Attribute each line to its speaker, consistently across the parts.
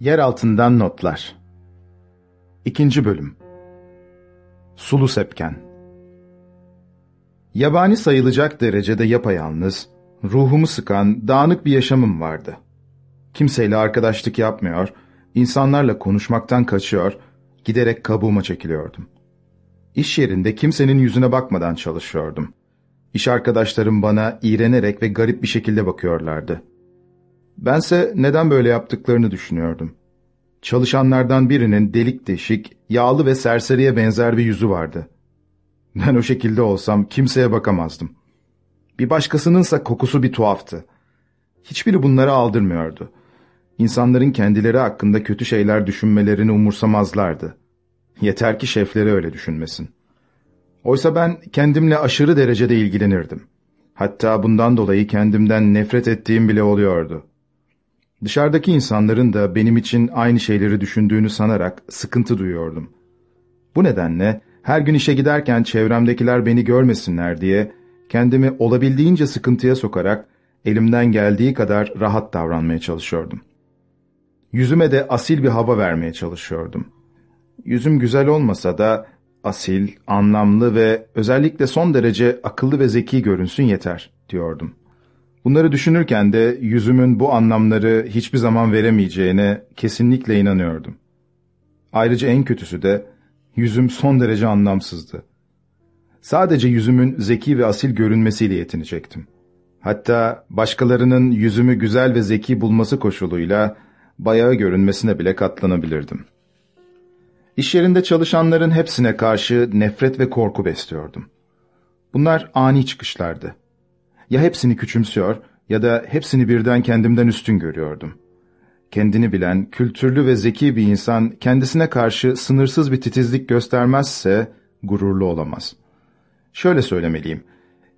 Speaker 1: Yer altından notlar. İkinci bölüm. Sulu Sepken. Yabani sayılacak derecede yapayalnız, ruhumu sıkan, dağınık bir yaşamım vardı. Kimseyle arkadaşlık yapmıyor, insanlarla konuşmaktan kaçıyor, giderek kabuğuma çekiliyordum. İş yerinde kimsenin yüzüne bakmadan çalışıyordum. İş arkadaşlarım bana iğrenerek ve garip bir şekilde bakıyorlardı. Bense neden böyle yaptıklarını düşünüyordum. Çalışanlardan birinin delik deşik, yağlı ve serseriye benzer bir yüzü vardı. Ben o şekilde olsam kimseye bakamazdım. Bir başkasınınsa kokusu bir tuhaftı. Hiçbiri bunları aldırmıyordu. İnsanların kendileri hakkında kötü şeyler düşünmelerini umursamazlardı. Yeter ki şefleri öyle düşünmesin. Oysa ben kendimle aşırı derecede ilgilenirdim. Hatta bundan dolayı kendimden nefret ettiğim bile oluyordu. Dışarıdaki insanların da benim için aynı şeyleri düşündüğünü sanarak sıkıntı duyuyordum. Bu nedenle her gün işe giderken çevremdekiler beni görmesinler diye kendimi olabildiğince sıkıntıya sokarak elimden geldiği kadar rahat davranmaya çalışıyordum. Yüzüme de asil bir hava vermeye çalışıyordum. Yüzüm güzel olmasa da asil, anlamlı ve özellikle son derece akıllı ve zeki görünsün yeter diyordum. Bunları düşünürken de yüzümün bu anlamları hiçbir zaman veremeyeceğine kesinlikle inanıyordum. Ayrıca en kötüsü de yüzüm son derece anlamsızdı. Sadece yüzümün zeki ve asil görünmesiyle yetinecektim. Hatta başkalarının yüzümü güzel ve zeki bulması koşuluyla bayağı görünmesine bile katlanabilirdim. İş yerinde çalışanların hepsine karşı nefret ve korku besliyordum. Bunlar ani çıkışlardı. Ya hepsini küçümsüyor ya da hepsini birden kendimden üstün görüyordum. Kendini bilen, kültürlü ve zeki bir insan kendisine karşı sınırsız bir titizlik göstermezse gururlu olamaz. Şöyle söylemeliyim,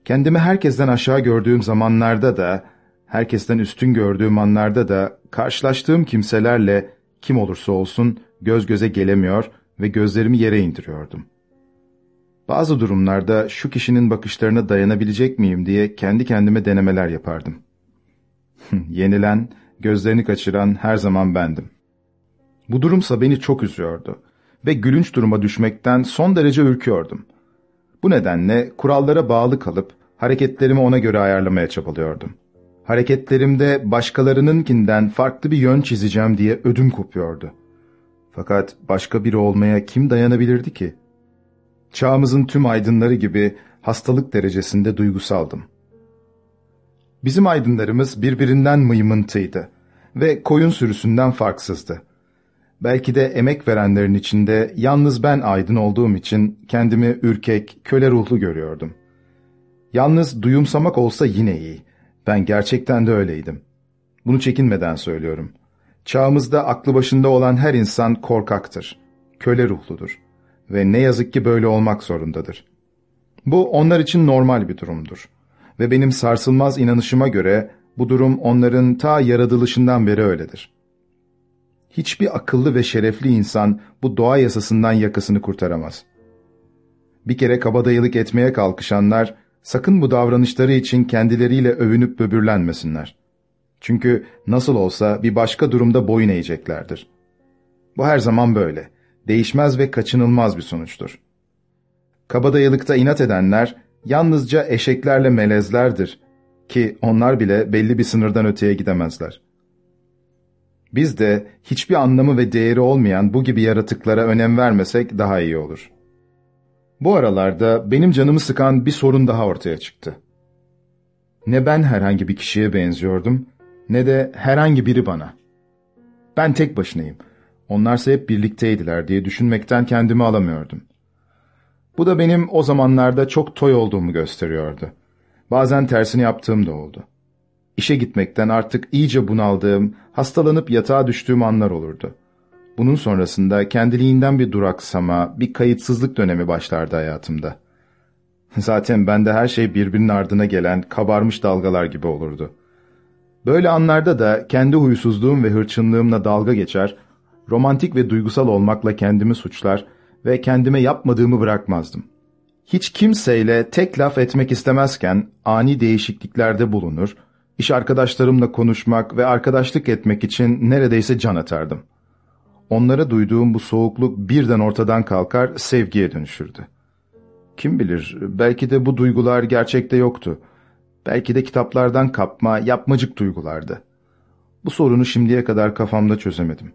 Speaker 1: kendimi herkesten aşağı gördüğüm zamanlarda da, herkesten üstün gördüğüm anlarda da karşılaştığım kimselerle kim olursa olsun göz göze gelemiyor ve gözlerimi yere indiriyordum. Bazı durumlarda şu kişinin bakışlarına dayanabilecek miyim diye kendi kendime denemeler yapardım. Yenilen, gözlerini kaçıran her zaman bendim. Bu durumsa beni çok üzüyordu ve gülünç duruma düşmekten son derece ürküyordum. Bu nedenle kurallara bağlı kalıp hareketlerimi ona göre ayarlamaya çabalıyordum. Hareketlerimde başkalarınınkinden farklı bir yön çizeceğim diye ödüm kopuyordu. Fakat başka biri olmaya kim dayanabilirdi ki? Çağımızın tüm aydınları gibi hastalık derecesinde duygusaldım. Bizim aydınlarımız birbirinden mıymıntıydı ve koyun sürüsünden farksızdı. Belki de emek verenlerin içinde yalnız ben aydın olduğum için kendimi ürkek, köle ruhlu görüyordum. Yalnız duyumsamak olsa yine iyi. Ben gerçekten de öyleydim. Bunu çekinmeden söylüyorum. Çağımızda aklı başında olan her insan korkaktır, köle ruhludur ve ne yazık ki böyle olmak zorundadır. Bu onlar için normal bir durumdur ve benim sarsılmaz inanışıma göre bu durum onların ta yaratılışından beri öyledir. Hiçbir akıllı ve şerefli insan bu doğa yasasından yakasını kurtaramaz. Bir kere kabadayılık etmeye kalkışanlar sakın bu davranışları için kendileriyle övünüp böbürlenmesinler. Çünkü nasıl olsa bir başka durumda boyun eğeceklerdir. Bu her zaman böyle. Değişmez ve kaçınılmaz bir sonuçtur. Kabadayılıkta inat edenler yalnızca eşeklerle melezlerdir ki onlar bile belli bir sınırdan öteye gidemezler. Biz de hiçbir anlamı ve değeri olmayan bu gibi yaratıklara önem vermesek daha iyi olur. Bu aralarda benim canımı sıkan bir sorun daha ortaya çıktı. Ne ben herhangi bir kişiye benziyordum ne de herhangi biri bana. Ben tek başınayım. Onlarsa hep birlikteydiler diye düşünmekten kendimi alamıyordum. Bu da benim o zamanlarda çok toy olduğumu gösteriyordu. Bazen tersini yaptığım da oldu. İşe gitmekten artık iyice bunaldığım, hastalanıp yatağa düştüğüm anlar olurdu. Bunun sonrasında kendiliğinden bir duraksama, bir kayıtsızlık dönemi başlardı hayatımda. Zaten bende her şey birbirinin ardına gelen kabarmış dalgalar gibi olurdu. Böyle anlarda da kendi huysuzluğum ve hırçınlığımla dalga geçer, romantik ve duygusal olmakla kendimi suçlar ve kendime yapmadığımı bırakmazdım. Hiç kimseyle tek laf etmek istemezken ani değişikliklerde bulunur, iş arkadaşlarımla konuşmak ve arkadaşlık etmek için neredeyse can atardım. onlara duyduğum bu soğukluk birden ortadan kalkar, sevgiye dönüşürdü. Kim bilir, belki de bu duygular gerçekte yoktu. Belki de kitaplardan kapma, yapmacık duygulardı. Bu sorunu şimdiye kadar kafamda çözemedim.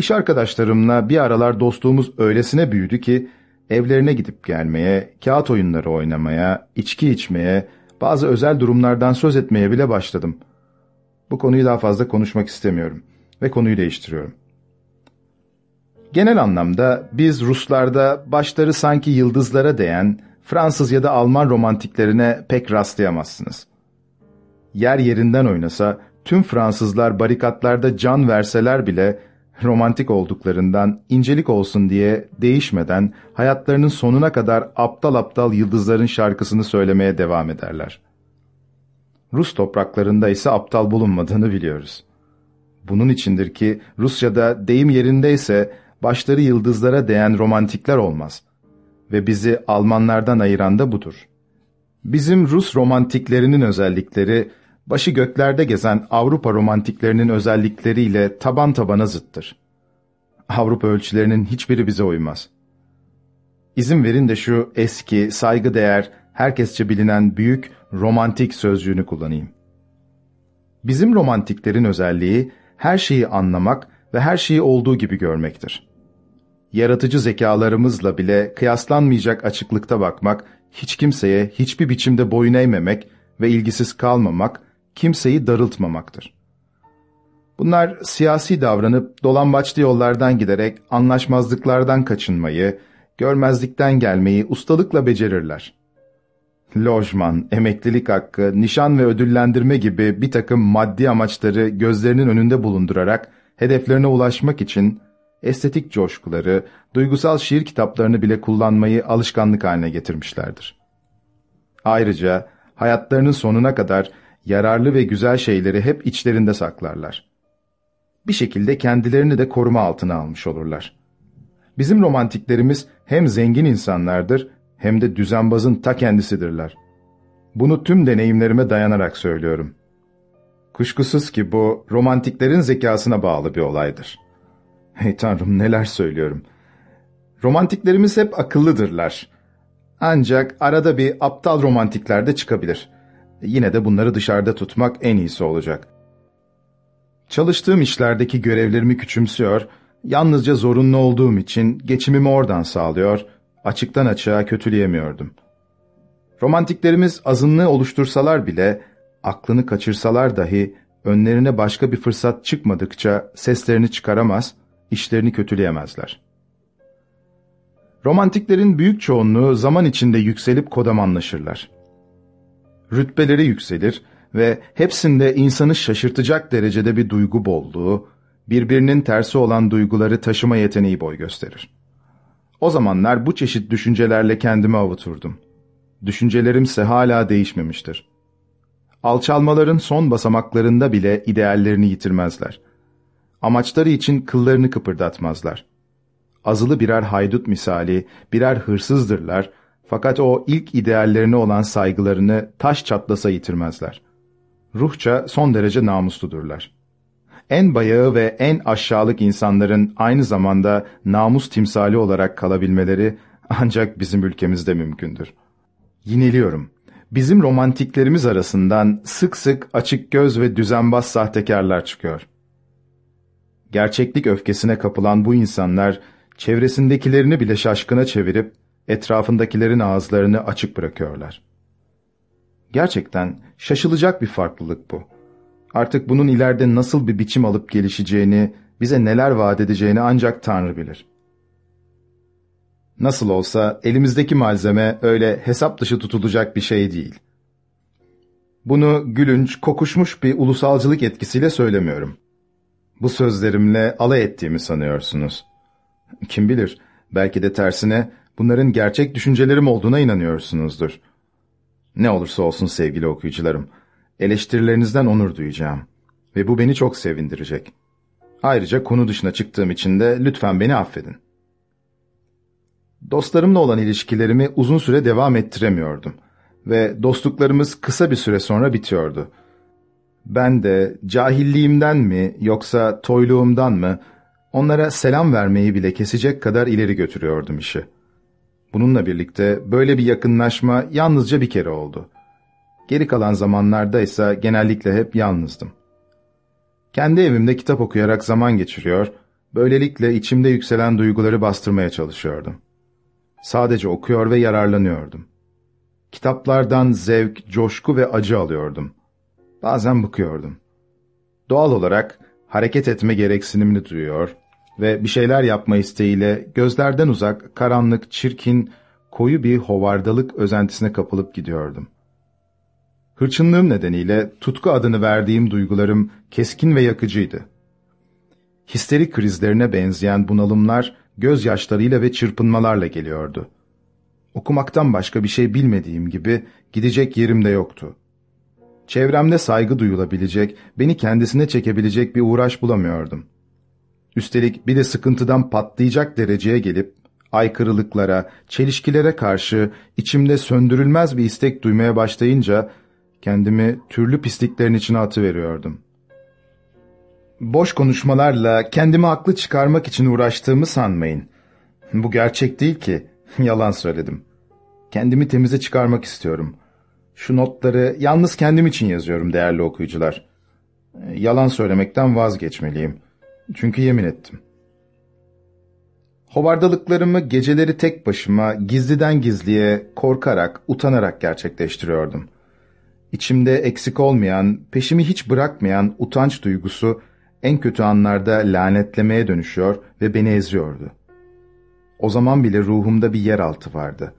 Speaker 1: İş arkadaşlarımla bir aralar dostluğumuz öylesine büyüdü ki, evlerine gidip gelmeye, kağıt oyunları oynamaya, içki içmeye, bazı özel durumlardan söz etmeye bile başladım. Bu konuyu daha fazla konuşmak istemiyorum ve konuyu değiştiriyorum. Genel anlamda biz Ruslarda başları sanki yıldızlara değen Fransız ya da Alman romantiklerine pek rastlayamazsınız. Yer yerinden oynasa tüm Fransızlar barikatlarda can verseler bile romantik olduklarından incelik olsun diye değişmeden hayatlarının sonuna kadar aptal aptal yıldızların şarkısını söylemeye devam ederler. Rus topraklarında ise aptal bulunmadığını biliyoruz. Bunun içindir ki Rusya'da deyim yerindeyse başları yıldızlara değen romantikler olmaz. Ve bizi Almanlardan ayıran da budur. Bizim Rus romantiklerinin özellikleri, başı göklerde gezen Avrupa romantiklerinin özellikleriyle taban tabana zıttır. Avrupa ölçülerinin hiçbiri bize uymaz. İzin verin de şu eski, saygıdeğer, herkesçe bilinen büyük romantik sözcüğünü kullanayım. Bizim romantiklerin özelliği her şeyi anlamak ve her şeyi olduğu gibi görmektir yaratıcı zekalarımızla bile kıyaslanmayacak açıklıkta bakmak, hiç kimseye hiçbir biçimde boyun eğmemek ve ilgisiz kalmamak, kimseyi darıltmamaktır. Bunlar siyasi davranıp dolambaçlı yollardan giderek anlaşmazlıklardan kaçınmayı, görmezlikten gelmeyi ustalıkla becerirler. Lojman, emeklilik hakkı, nişan ve ödüllendirme gibi bir takım maddi amaçları gözlerinin önünde bulundurarak hedeflerine ulaşmak için estetik coşkuları, duygusal şiir kitaplarını bile kullanmayı alışkanlık haline getirmişlerdir. Ayrıca hayatlarının sonuna kadar yararlı ve güzel şeyleri hep içlerinde saklarlar. Bir şekilde kendilerini de koruma altına almış olurlar. Bizim romantiklerimiz hem zengin insanlardır hem de düzenbazın ta kendisidirler. Bunu tüm deneyimlerime dayanarak söylüyorum. Kuşkusuz ki bu romantiklerin zekasına bağlı bir olaydır. Hey tanrım neler söylüyorum. Romantiklerimiz hep akıllıdırlar. Ancak arada bir aptal romantikler de çıkabilir. Yine de bunları dışarıda tutmak en iyisi olacak. Çalıştığım işlerdeki görevlerimi küçümsüyor, yalnızca zorunlu olduğum için geçimimi oradan sağlıyor, açıktan açığa kötüleyemiyordum. Romantiklerimiz azınlığı oluştursalar bile, aklını kaçırsalar dahi önlerine başka bir fırsat çıkmadıkça seslerini çıkaramaz, işlerini kötüleyemezler. Romantiklerin büyük çoğunluğu zaman içinde yükselip kodamanlaşırlar. Rütbeleri yükselir ve hepsinde insanı şaşırtacak derecede bir duygu bolluğu, birbirinin tersi olan duyguları taşıma yeteneği boy gösterir. O zamanlar bu çeşit düşüncelerle kendimi avuturdum. Düşüncelerimse hala değişmemiştir. Alçalmaların son basamaklarında bile ideallerini yitirmezler. Amaçları için kıllarını kıpırdatmazlar. Azılı birer haydut misali, birer hırsızdırlar fakat o ilk ideallerine olan saygılarını taş çatlasa yitirmezler. Ruhça son derece namusludurlar. En bayağı ve en aşağılık insanların aynı zamanda namus timsali olarak kalabilmeleri ancak bizim ülkemizde mümkündür. Yineliyorum. Bizim romantiklerimiz arasından sık sık açık göz ve düzenbaz sahtekarlar çıkıyor. Gerçeklik öfkesine kapılan bu insanlar, çevresindekilerini bile şaşkına çevirip, etrafındakilerin ağızlarını açık bırakıyorlar. Gerçekten şaşılacak bir farklılık bu. Artık bunun ileride nasıl bir biçim alıp gelişeceğini, bize neler vaat edeceğini ancak Tanrı bilir. Nasıl olsa elimizdeki malzeme öyle hesap dışı tutulacak bir şey değil. Bunu gülünç, kokuşmuş bir ulusalcılık etkisiyle söylemiyorum. Bu sözlerimle alay ettiğimi sanıyorsunuz. Kim bilir, belki de tersine bunların gerçek düşüncelerim olduğuna inanıyorsunuzdur. Ne olursa olsun sevgili okuyucularım, eleştirilerinizden onur duyacağım. Ve bu beni çok sevindirecek. Ayrıca konu dışına çıktığım için de lütfen beni affedin. Dostlarımla olan ilişkilerimi uzun süre devam ettiremiyordum. Ve dostluklarımız kısa bir süre sonra bitiyordu. Ben de cahilliğimden mi yoksa toyluğumdan mı Onlara selam vermeyi bile kesecek kadar ileri götürüyordum işi. Bununla birlikte böyle bir yakınlaşma yalnızca bir kere oldu. Geri kalan zamanlarda ise genellikle hep yalnızdım. Kendi evimde kitap okuyarak zaman geçiriyor, böylelikle içimde yükselen duyguları bastırmaya çalışıyordum. Sadece okuyor ve yararlanıyordum. Kitaplardan zevk, coşku ve acı alıyordum. Bazen bıkıyordum. Doğal olarak hareket etme gereksinimini duyuyor ve bir şeyler yapma isteğiyle gözlerden uzak, karanlık, çirkin, koyu bir hovardalık özentisine kapılıp gidiyordum. Hırçınlığım nedeniyle tutku adını verdiğim duygularım keskin ve yakıcıydı. Histerik krizlerine benzeyen bunalımlar gözyaşlarıyla ve çırpınmalarla geliyordu. Okumaktan başka bir şey bilmediğim gibi gidecek yerim de yoktu. Çevremde saygı duyulabilecek, beni kendisine çekebilecek bir uğraş bulamıyordum. Üstelik bir de sıkıntıdan patlayacak dereceye gelip, aykırılıklara, çelişkilere karşı içimde söndürülmez bir istek duymaya başlayınca, kendimi türlü pisliklerin içine atıveriyordum. Boş konuşmalarla kendimi haklı çıkarmak için uğraştığımı sanmayın. Bu gerçek değil ki, yalan söyledim. Kendimi temize çıkarmak istiyorum. Şu notları yalnız kendim için yazıyorum değerli okuyucular. Yalan söylemekten vazgeçmeliyim. Çünkü yemin ettim. Hovardalıklarımı geceleri tek başıma gizliden gizliye korkarak, utanarak gerçekleştiriyordum. İçimde eksik olmayan, peşimi hiç bırakmayan utanç duygusu en kötü anlarda lanetlemeye dönüşüyor ve beni eziyordu. O zaman bile ruhumda bir yeraltı vardı.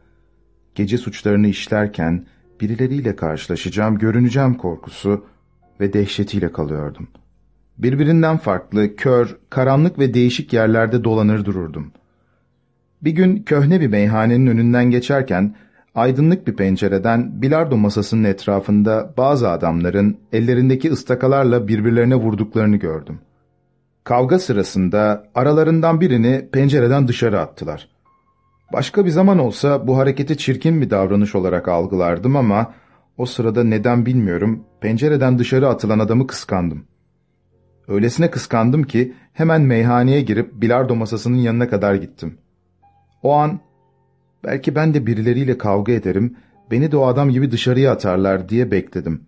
Speaker 1: Gece suçlarını işlerken birileriyle karşılaşacağım, görüneceğim korkusu ve dehşetiyle kalıyordum. Birbirinden farklı, kör, karanlık ve değişik yerlerde dolanır dururdum. Bir gün köhne bir meyhanenin önünden geçerken, aydınlık bir pencereden bilardo masasının etrafında bazı adamların ellerindeki ıstakalarla birbirlerine vurduklarını gördüm. Kavga sırasında aralarından birini pencereden dışarı attılar. Başka bir zaman olsa bu hareketi çirkin bir davranış olarak algılardım ama o sırada neden bilmiyorum pencereden dışarı atılan adamı kıskandım. Öylesine kıskandım ki hemen meyhaneye girip bilardo masasının yanına kadar gittim. O an belki ben de birileriyle kavga ederim, beni de o adam gibi dışarıya atarlar diye bekledim.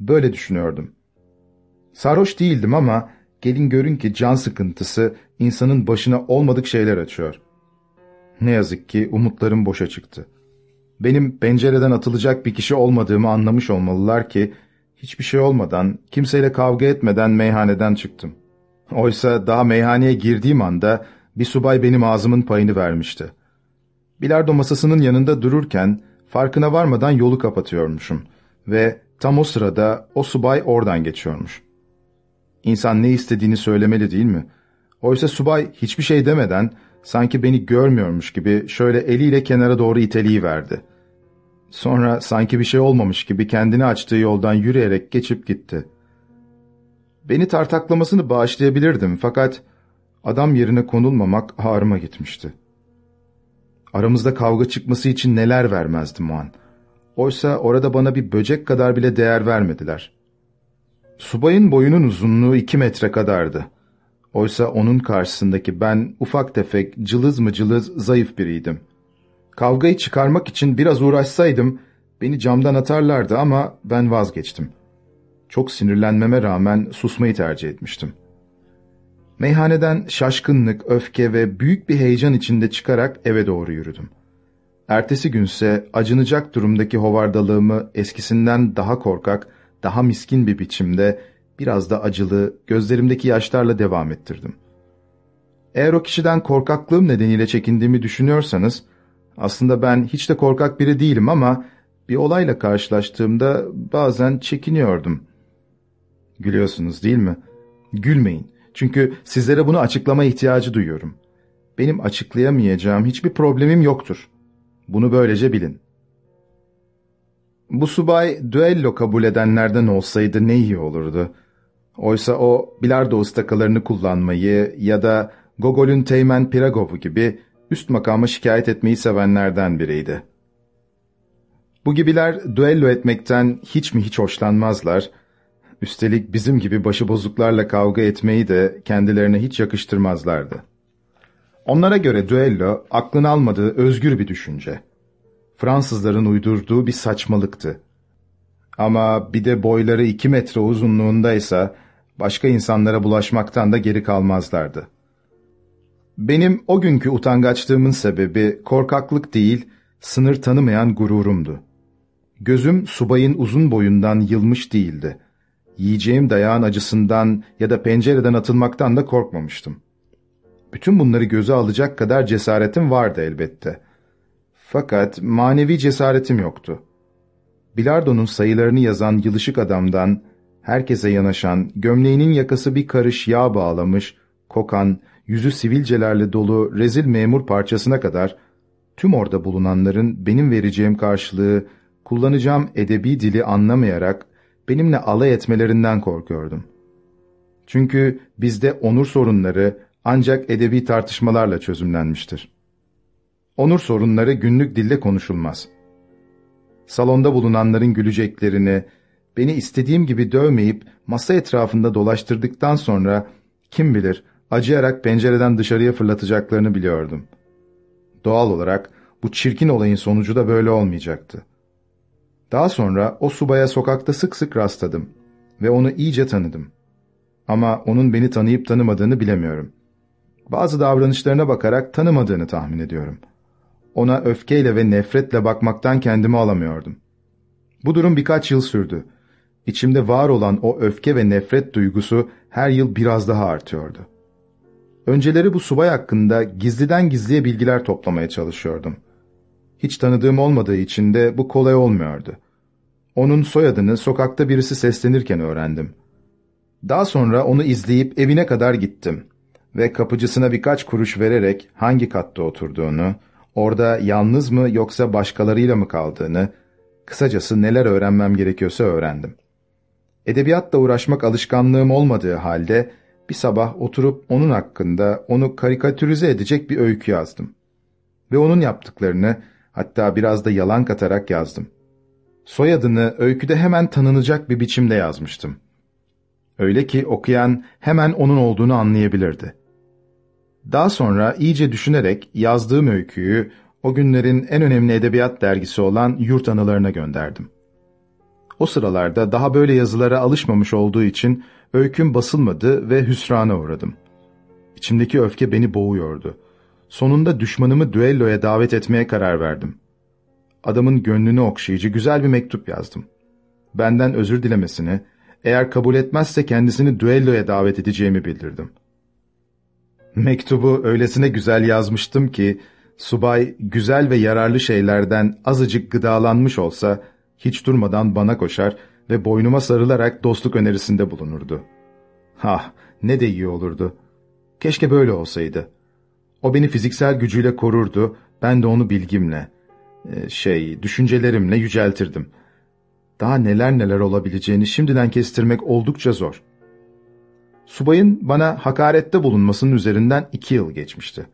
Speaker 1: Böyle düşünüyordum. Sarhoş değildim ama gelin görün ki can sıkıntısı insanın başına olmadık şeyler açıyor.'' Ne yazık ki umutlarım boşa çıktı. Benim pencereden atılacak bir kişi olmadığımı anlamış olmalılar ki hiçbir şey olmadan, kimseyle kavga etmeden meyhaneden çıktım. Oysa daha meyhaneye girdiğim anda bir subay benim ağzımın payını vermişti. Bilardo masasının yanında dururken farkına varmadan yolu kapatıyormuşum ve tam o sırada o subay oradan geçiyormuş. İnsan ne istediğini söylemeli değil mi? Oysa subay hiçbir şey demeden sanki beni görmüyormuş gibi şöyle eliyle kenara doğru verdi. Sonra sanki bir şey olmamış gibi kendini açtığı yoldan yürüyerek geçip gitti. Beni tartaklamasını bağışlayabilirdim fakat adam yerine konulmamak ağrıma gitmişti. Aramızda kavga çıkması için neler vermezdim o an. Oysa orada bana bir böcek kadar bile değer vermediler. Subayın boyunun uzunluğu iki metre kadardı. Oysa onun karşısındaki ben ufak tefek, cılız mı cılız, zayıf biriydim. Kavgayı çıkarmak için biraz uğraşsaydım beni camdan atarlardı ama ben vazgeçtim. Çok sinirlenmeme rağmen susmayı tercih etmiştim. Meyhaneden şaşkınlık, öfke ve büyük bir heyecan içinde çıkarak eve doğru yürüdüm. Ertesi günse acınacak durumdaki hovardalığımı eskisinden daha korkak, daha miskin bir biçimde biraz da acılı, gözlerimdeki yaşlarla devam ettirdim. Eğer o kişiden korkaklığım nedeniyle çekindiğimi düşünüyorsanız, aslında ben hiç de korkak biri değilim ama bir olayla karşılaştığımda bazen çekiniyordum. Gülüyorsunuz değil mi? Gülmeyin. Çünkü sizlere bunu açıklama ihtiyacı duyuyorum. Benim açıklayamayacağım hiçbir problemim yoktur. Bunu böylece bilin. Bu subay düello kabul edenlerden olsaydı ne iyi olurdu. Oysa o bilardo ıstakalarını kullanmayı ya da Gogol'ün Teğmen Piragov'u gibi üst makama şikayet etmeyi sevenlerden biriydi. Bu gibiler düello etmekten hiç mi hiç hoşlanmazlar. Üstelik bizim gibi başıbozuklarla kavga etmeyi de kendilerine hiç yakıştırmazlardı. Onlara göre düello aklın almadığı özgür bir düşünce. Fransızların uydurduğu bir saçmalıktı. Ama bir de boyları iki metre uzunluğundaysa başka insanlara bulaşmaktan da geri kalmazlardı. Benim o günkü utangaçlığımın sebebi korkaklık değil, sınır tanımayan gururumdu. Gözüm subayın uzun boyundan yılmış değildi. Yiyeceğim dayağın acısından ya da pencereden atılmaktan da korkmamıştım. Bütün bunları göze alacak kadar cesaretim vardı elbette. Fakat manevi cesaretim yoktu. Bilardonun sayılarını yazan yılışık adamdan, herkese yanaşan, gömleğinin yakası bir karış yağ bağlamış, kokan, yüzü sivilcelerle dolu rezil memur parçasına kadar, tüm orada bulunanların benim vereceğim karşılığı, kullanacağım edebi dili anlamayarak benimle alay etmelerinden korkuyordum. Çünkü bizde onur sorunları ancak edebi tartışmalarla çözümlenmiştir. Onur sorunları günlük dille konuşulmaz. Salonda bulunanların güleceklerini, beni istediğim gibi dövmeyip masa etrafında dolaştırdıktan sonra kim bilir acıyarak pencereden dışarıya fırlatacaklarını biliyordum. Doğal olarak bu çirkin olayın sonucu da böyle olmayacaktı. Daha sonra o subaya sokakta sık sık rastladım ve onu iyice tanıdım. Ama onun beni tanıyıp tanımadığını bilemiyorum. Bazı davranışlarına bakarak tanımadığını tahmin ediyorum. Ona öfkeyle ve nefretle bakmaktan kendimi alamıyordum. Bu durum birkaç yıl sürdü. İçimde var olan o öfke ve nefret duygusu her yıl biraz daha artıyordu. Önceleri bu subay hakkında gizliden gizliye bilgiler toplamaya çalışıyordum. Hiç tanıdığım olmadığı için de bu kolay olmuyordu. Onun soyadını sokakta birisi seslenirken öğrendim. Daha sonra onu izleyip evine kadar gittim ve kapıcısına birkaç kuruş vererek hangi katta oturduğunu, orada yalnız mı yoksa başkalarıyla mı kaldığını, kısacası neler öğrenmem gerekiyorsa öğrendim. Edebiyatla uğraşmak alışkanlığım olmadığı halde bir sabah oturup onun hakkında onu karikatürize edecek bir öykü yazdım. Ve onun yaptıklarını hatta biraz da yalan katarak yazdım. Soyadını öyküde hemen tanınacak bir biçimde yazmıştım. Öyle ki okuyan hemen onun olduğunu anlayabilirdi. Daha sonra iyice düşünerek yazdığım öyküyü o günlerin en önemli edebiyat dergisi olan Yurt Anılarına gönderdim. O sıralarda daha böyle yazılara alışmamış olduğu için öyküm basılmadı ve hüsrana uğradım. İçimdeki öfke beni boğuyordu. Sonunda düşmanımı düelloya davet etmeye karar verdim. Adamın gönlünü okşayıcı güzel bir mektup yazdım. Benden özür dilemesini, eğer kabul etmezse kendisini düelloya davet edeceğimi bildirdim. Mektubu öylesine güzel yazmıştım ki, subay güzel ve yararlı şeylerden azıcık gıdalanmış olsa, hiç durmadan bana koşar ve boynuma sarılarak dostluk önerisinde bulunurdu. Hah, ne de iyi olurdu. Keşke böyle olsaydı. O beni fiziksel gücüyle korurdu, ben de onu bilgimle, e, şey, düşüncelerimle yüceltirdim. Daha neler neler olabileceğini şimdiden kestirmek oldukça zor. Subayın bana hakarette bulunmasının üzerinden iki yıl geçmişti.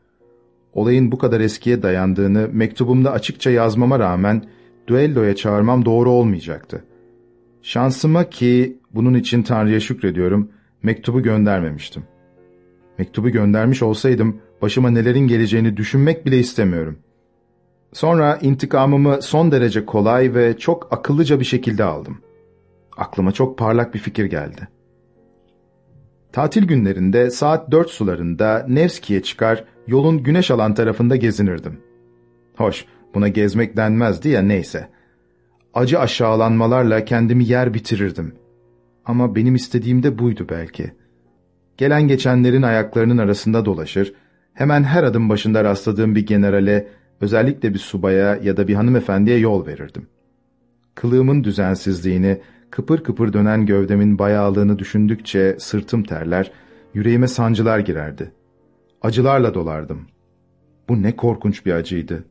Speaker 1: Olayın bu kadar eskiye dayandığını mektubumda açıkça yazmama rağmen düelloya çağırmam doğru olmayacaktı. Şansıma ki bunun için Tanrı'ya şükrediyorum, mektubu göndermemiştim. Mektubu göndermiş olsaydım başıma nelerin geleceğini düşünmek bile istemiyorum. Sonra intikamımı son derece kolay ve çok akıllıca bir şekilde aldım. Aklıma çok parlak bir fikir geldi. Tatil günlerinde saat dört sularında Nevski'ye çıkar, yolun güneş alan tarafında gezinirdim. Hoş, buna gezmek denmezdi ya neyse. Acı aşağılanmalarla kendimi yer bitirirdim. Ama benim istediğim de buydu belki. Gelen geçenlerin ayaklarının arasında dolaşır, hemen her adım başında rastladığım bir generale, özellikle bir subaya ya da bir hanımefendiye yol verirdim. Kılığımın düzensizliğini, kıpır kıpır dönen gövdemin bayağılığını düşündükçe sırtım terler, yüreğime sancılar girerdi. Acılarla dolardım. Bu ne korkunç bir acıydı.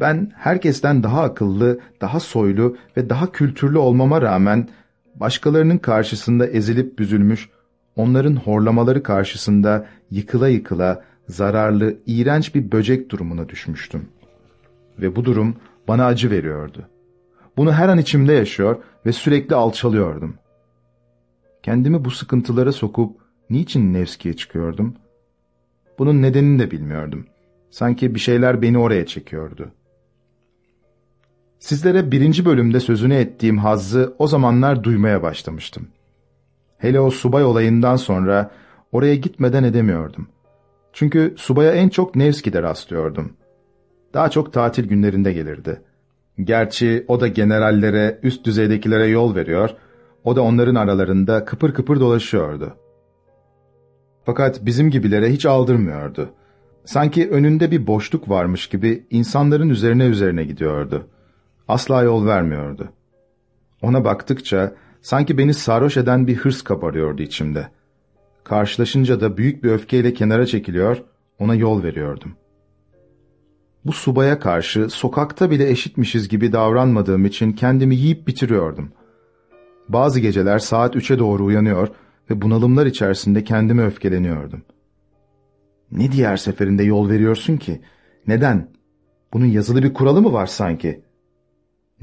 Speaker 1: Ben herkesten daha akıllı, daha soylu ve daha kültürlü olmama rağmen başkalarının karşısında ezilip büzülmüş, onların horlamaları karşısında yıkıla yıkıla zararlı, iğrenç bir böcek durumuna düşmüştüm. Ve bu durum bana acı veriyordu. Bunu her an içimde yaşıyor ve sürekli alçalıyordum. Kendimi bu sıkıntılara sokup niçin Nevski'ye çıkıyordum? Bunun nedenini de bilmiyordum. Sanki bir şeyler beni oraya çekiyordu. Sizlere birinci bölümde sözünü ettiğim hazzı o zamanlar duymaya başlamıştım. Hele o subay olayından sonra oraya gitmeden edemiyordum. Çünkü subaya en çok Nevski'de rastlıyordum. Daha çok tatil günlerinde gelirdi. Gerçi o da generallere, üst düzeydekilere yol veriyor, o da onların aralarında kıpır kıpır dolaşıyordu. Fakat bizim gibilere hiç aldırmıyordu. Sanki önünde bir boşluk varmış gibi insanların üzerine üzerine gidiyordu. Asla yol vermiyordu. Ona baktıkça sanki beni sarhoş eden bir hırs kabarıyordu içimde. Karşılaşınca da büyük bir öfkeyle kenara çekiliyor, ona yol veriyordum. Bu subaya karşı sokakta bile eşitmişiz gibi davranmadığım için kendimi yiyip bitiriyordum. Bazı geceler saat üçe doğru uyanıyor ve bunalımlar içerisinde kendime öfkeleniyordum. Ne diğer seferinde yol veriyorsun ki? Neden? Bunun yazılı bir kuralı mı var sanki?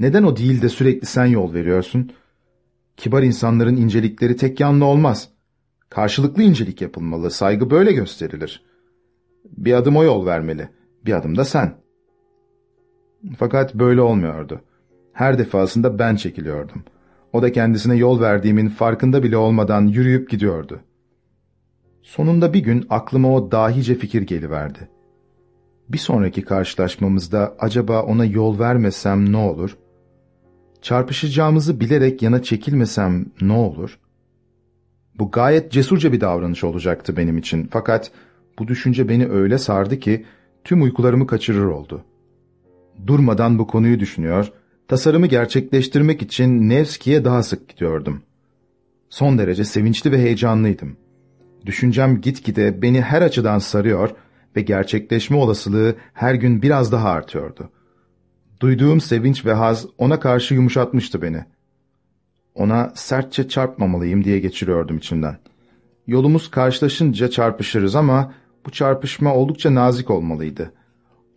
Speaker 1: Neden o değil de sürekli sen yol veriyorsun? Kibar insanların incelikleri tek yanlı olmaz. Karşılıklı incelik yapılmalı, saygı böyle gösterilir. Bir adım o yol vermeli, bir adım da sen. Fakat böyle olmuyordu. Her defasında ben çekiliyordum. O da kendisine yol verdiğimin farkında bile olmadan yürüyüp gidiyordu. Sonunda bir gün aklıma o dahice fikir geliverdi. Bir sonraki karşılaşmamızda acaba ona yol vermesem ne olur? Çarpışacağımızı bilerek yana çekilmesem ne olur? Bu gayet cesurca bir davranış olacaktı benim için fakat bu düşünce beni öyle sardı ki tüm uykularımı kaçırır oldu. Durmadan bu konuyu düşünüyor, tasarımı gerçekleştirmek için Nevski'ye daha sık gidiyordum. Son derece sevinçli ve heyecanlıydım. Düşüncem gitgide beni her açıdan sarıyor ve gerçekleşme olasılığı her gün biraz daha artıyordu. Duyduğum sevinç ve haz ona karşı yumuşatmıştı beni. Ona sertçe çarpmamalıyım diye geçiriyordum içimden. Yolumuz karşılaşınca çarpışırız ama bu çarpışma oldukça nazik olmalıydı.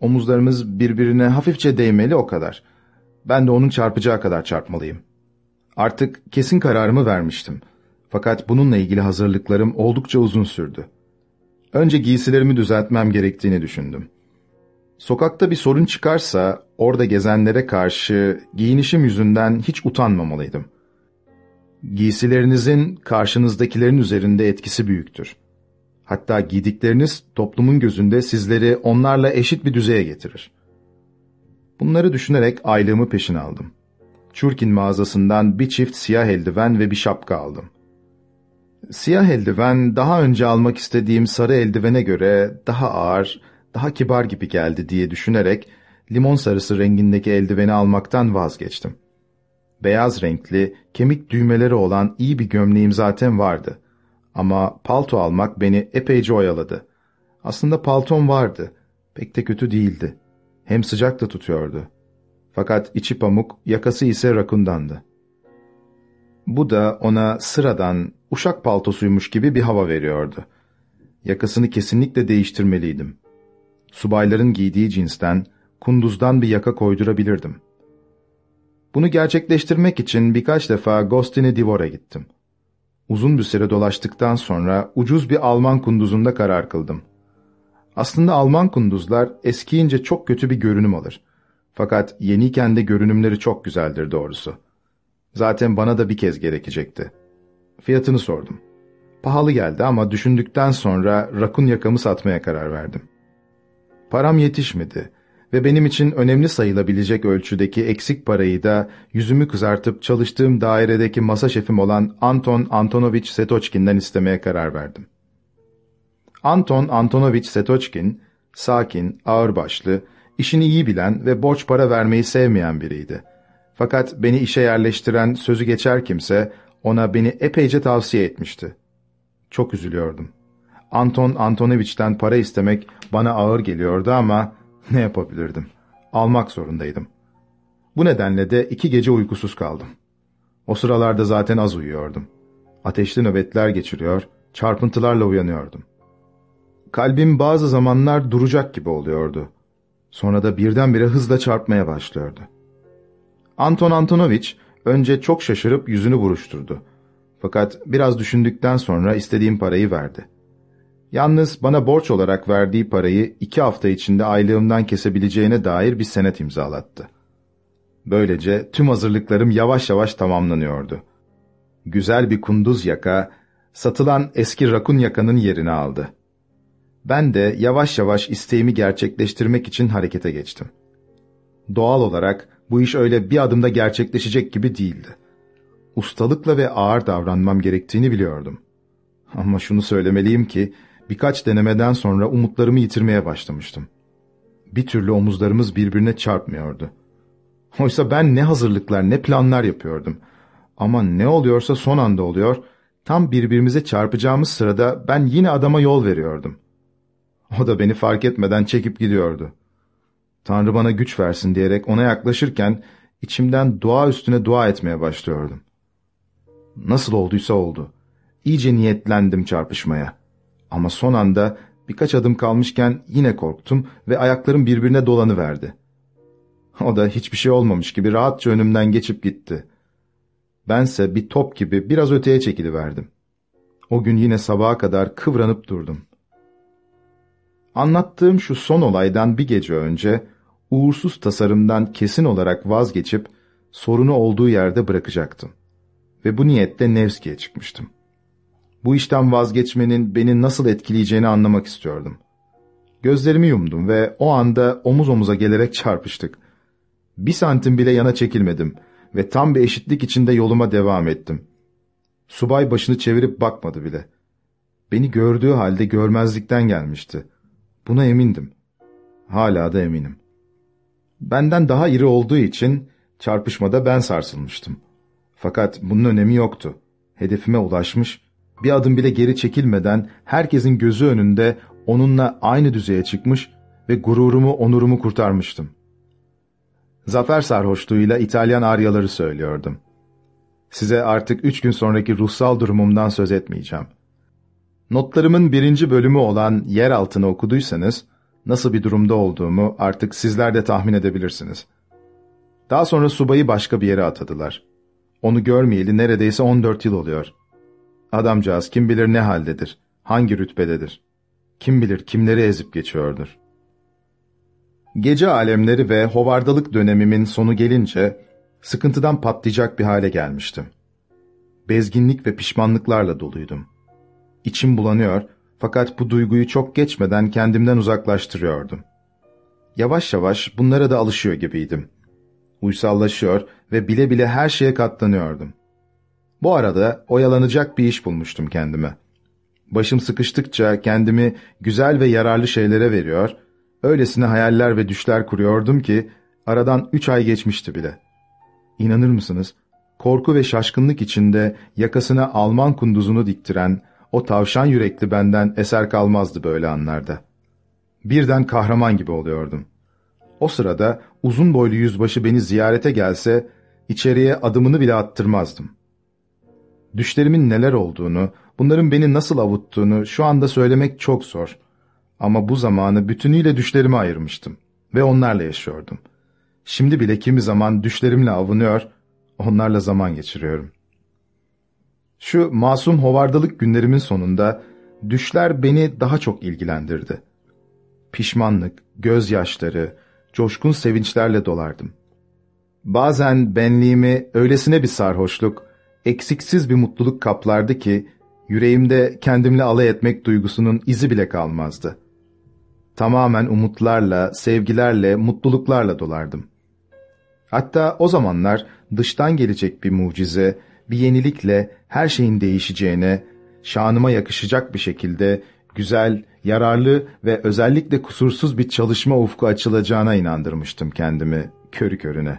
Speaker 1: Omuzlarımız birbirine hafifçe değmeli o kadar. Ben de onun çarpacağı kadar çarpmalıyım. Artık kesin kararımı vermiştim. Fakat bununla ilgili hazırlıklarım oldukça uzun sürdü. Önce giysilerimi düzeltmem gerektiğini düşündüm. Sokakta bir sorun çıkarsa orada gezenlere karşı giyinişim yüzünden hiç utanmamalıydım. Giysilerinizin karşınızdakilerin üzerinde etkisi büyüktür. Hatta giydikleriniz toplumun gözünde sizleri onlarla eşit bir düzeye getirir. Bunları düşünerek aylığımı peşin aldım. Çurkin mağazasından bir çift siyah eldiven ve bir şapka aldım. Siyah eldiven daha önce almak istediğim sarı eldivene göre daha ağır, daha kibar gibi geldi diye düşünerek limon sarısı rengindeki eldiveni almaktan vazgeçtim. Beyaz renkli, kemik düğmeleri olan iyi bir gömleğim zaten vardı. Ama palto almak beni epeyce oyaladı. Aslında paltom vardı. Pek de kötü değildi. Hem sıcak da tutuyordu. Fakat içi pamuk, yakası ise rakundandı. Bu da ona sıradan uşak paltosuymuş gibi bir hava veriyordu. Yakasını kesinlikle değiştirmeliydim. Subayların giydiği cinsten, kunduzdan bir yaka koydurabilirdim. Bunu gerçekleştirmek için birkaç defa Gostini Divor'a gittim. Uzun bir süre dolaştıktan sonra ucuz bir Alman kunduzunda karar kıldım. Aslında Alman kunduzlar eskiyince çok kötü bir görünüm alır. Fakat yeniyken de görünümleri çok güzeldir doğrusu. Zaten bana da bir kez gerekecekti. Fiyatını sordum. Pahalı geldi ama düşündükten sonra rakun yakamı satmaya karar verdim. Param yetişmedi ve benim için önemli sayılabilecek ölçüdeki eksik parayı da yüzümü kızartıp çalıştığım dairedeki masa şefim olan Anton Antonovich Setoçkin'den istemeye karar verdim. Anton Antonovich Setoçkin, sakin, ağırbaşlı, işini iyi bilen ve borç para vermeyi sevmeyen biriydi. Fakat beni işe yerleştiren sözü geçer kimse ona beni epeyce tavsiye etmişti. Çok üzülüyordum. Anton Antonovich'ten para istemek bana ağır geliyordu ama ne yapabilirdim? Almak zorundaydım. Bu nedenle de iki gece uykusuz kaldım. O sıralarda zaten az uyuyordum. Ateşli nöbetler geçiriyor, çarpıntılarla uyanıyordum. Kalbim bazı zamanlar duracak gibi oluyordu. Sonra da birdenbire hızla çarpmaya başlıyordu. Anton Antonovich önce çok şaşırıp yüzünü buruşturdu. Fakat biraz düşündükten sonra istediğim parayı verdi. Yalnız bana borç olarak verdiği parayı iki hafta içinde aylığımdan kesebileceğine dair bir senet imzalattı. Böylece tüm hazırlıklarım yavaş yavaş tamamlanıyordu. Güzel bir kunduz yaka, satılan eski rakun yakanın yerini aldı. Ben de yavaş yavaş isteğimi gerçekleştirmek için harekete geçtim. Doğal olarak bu iş öyle bir adımda gerçekleşecek gibi değildi. Ustalıkla ve ağır davranmam gerektiğini biliyordum. Ama şunu söylemeliyim ki, birkaç denemeden sonra umutlarımı yitirmeye başlamıştım. Bir türlü omuzlarımız birbirine çarpmıyordu. Oysa ben ne hazırlıklar ne planlar yapıyordum. Ama ne oluyorsa son anda oluyor, tam birbirimize çarpacağımız sırada ben yine adama yol veriyordum. O da beni fark etmeden çekip gidiyordu. Tanrı bana güç versin diyerek ona yaklaşırken içimden dua üstüne dua etmeye başlıyordum. Nasıl olduysa oldu. İyice niyetlendim çarpışmaya. Ama son anda birkaç adım kalmışken yine korktum ve ayaklarım birbirine dolanıverdi. O da hiçbir şey olmamış gibi rahatça önümden geçip gitti. Bense bir top gibi biraz öteye çekiliverdim. O gün yine sabaha kadar kıvranıp durdum. Anlattığım şu son olaydan bir gece önce uğursuz tasarımdan kesin olarak vazgeçip sorunu olduğu yerde bırakacaktım. Ve bu niyetle Nevski'ye çıkmıştım. Bu işten vazgeçmenin beni nasıl etkileyeceğini anlamak istiyordum. Gözlerimi yumdum ve o anda omuz omuza gelerek çarpıştık. Bir santim bile yana çekilmedim ve tam bir eşitlik içinde yoluma devam ettim. Subay başını çevirip bakmadı bile. Beni gördüğü halde görmezlikten gelmişti. Buna emindim. Hala da eminim. Benden daha iri olduğu için çarpışmada ben sarsılmıştım. Fakat bunun önemi yoktu. Hedefime ulaşmış, bir adım bile geri çekilmeden herkesin gözü önünde onunla aynı düzeye çıkmış ve gururumu, onurumu kurtarmıştım. Zafer sarhoşluğuyla İtalyan aryaları söylüyordum. Size artık üç gün sonraki ruhsal durumumdan söz etmeyeceğim. Notlarımın birinci bölümü olan yer altını okuduysanız, nasıl bir durumda olduğumu artık sizler de tahmin edebilirsiniz. Daha sonra subayı başka bir yere atadılar. Onu görmeyeli neredeyse 14 yıl oluyor. Adamcağız kim bilir ne haldedir, hangi rütbededir. Kim bilir kimleri ezip geçiyordur. Gece alemleri ve hovardalık dönemimin sonu gelince sıkıntıdan patlayacak bir hale gelmiştim. Bezginlik ve pişmanlıklarla doluydum. İçim bulanıyor fakat bu duyguyu çok geçmeden kendimden uzaklaştırıyordum. Yavaş yavaş bunlara da alışıyor gibiydim. Uysallaşıyor ve bile bile her şeye katlanıyordum. Bu arada oyalanacak bir iş bulmuştum kendime. Başım sıkıştıkça kendimi güzel ve yararlı şeylere veriyor, öylesine hayaller ve düşler kuruyordum ki aradan üç ay geçmişti bile. İnanır mısınız? Korku ve şaşkınlık içinde yakasına Alman kunduzunu diktiren, o tavşan yürekli benden eser kalmazdı böyle anlarda. Birden kahraman gibi oluyordum. O sırada uzun boylu yüzbaşı beni ziyarete gelse, içeriye adımını bile attırmazdım. Düşlerimin neler olduğunu, bunların beni nasıl avuttuğunu şu anda söylemek çok zor. Ama bu zamanı bütünüyle düşlerime ayırmıştım ve onlarla yaşıyordum. Şimdi bile kimi zaman düşlerimle avınıyor, onlarla zaman geçiriyorum. Şu masum hovardalık günlerimin sonunda düşler beni daha çok ilgilendirdi. Pişmanlık, gözyaşları, coşkun sevinçlerle dolardım. Bazen benliğimi öylesine bir sarhoşluk, eksiksiz bir mutluluk kaplardı ki, yüreğimde kendimle alay etmek duygusunun izi bile kalmazdı. Tamamen umutlarla, sevgilerle, mutluluklarla dolardım. Hatta o zamanlar dıştan gelecek bir mucize, bir yenilikle her şeyin değişeceğine, şanıma yakışacak bir şekilde güzel, yararlı ve özellikle kusursuz bir çalışma ufku açılacağına inandırmıştım kendimi körü körüne.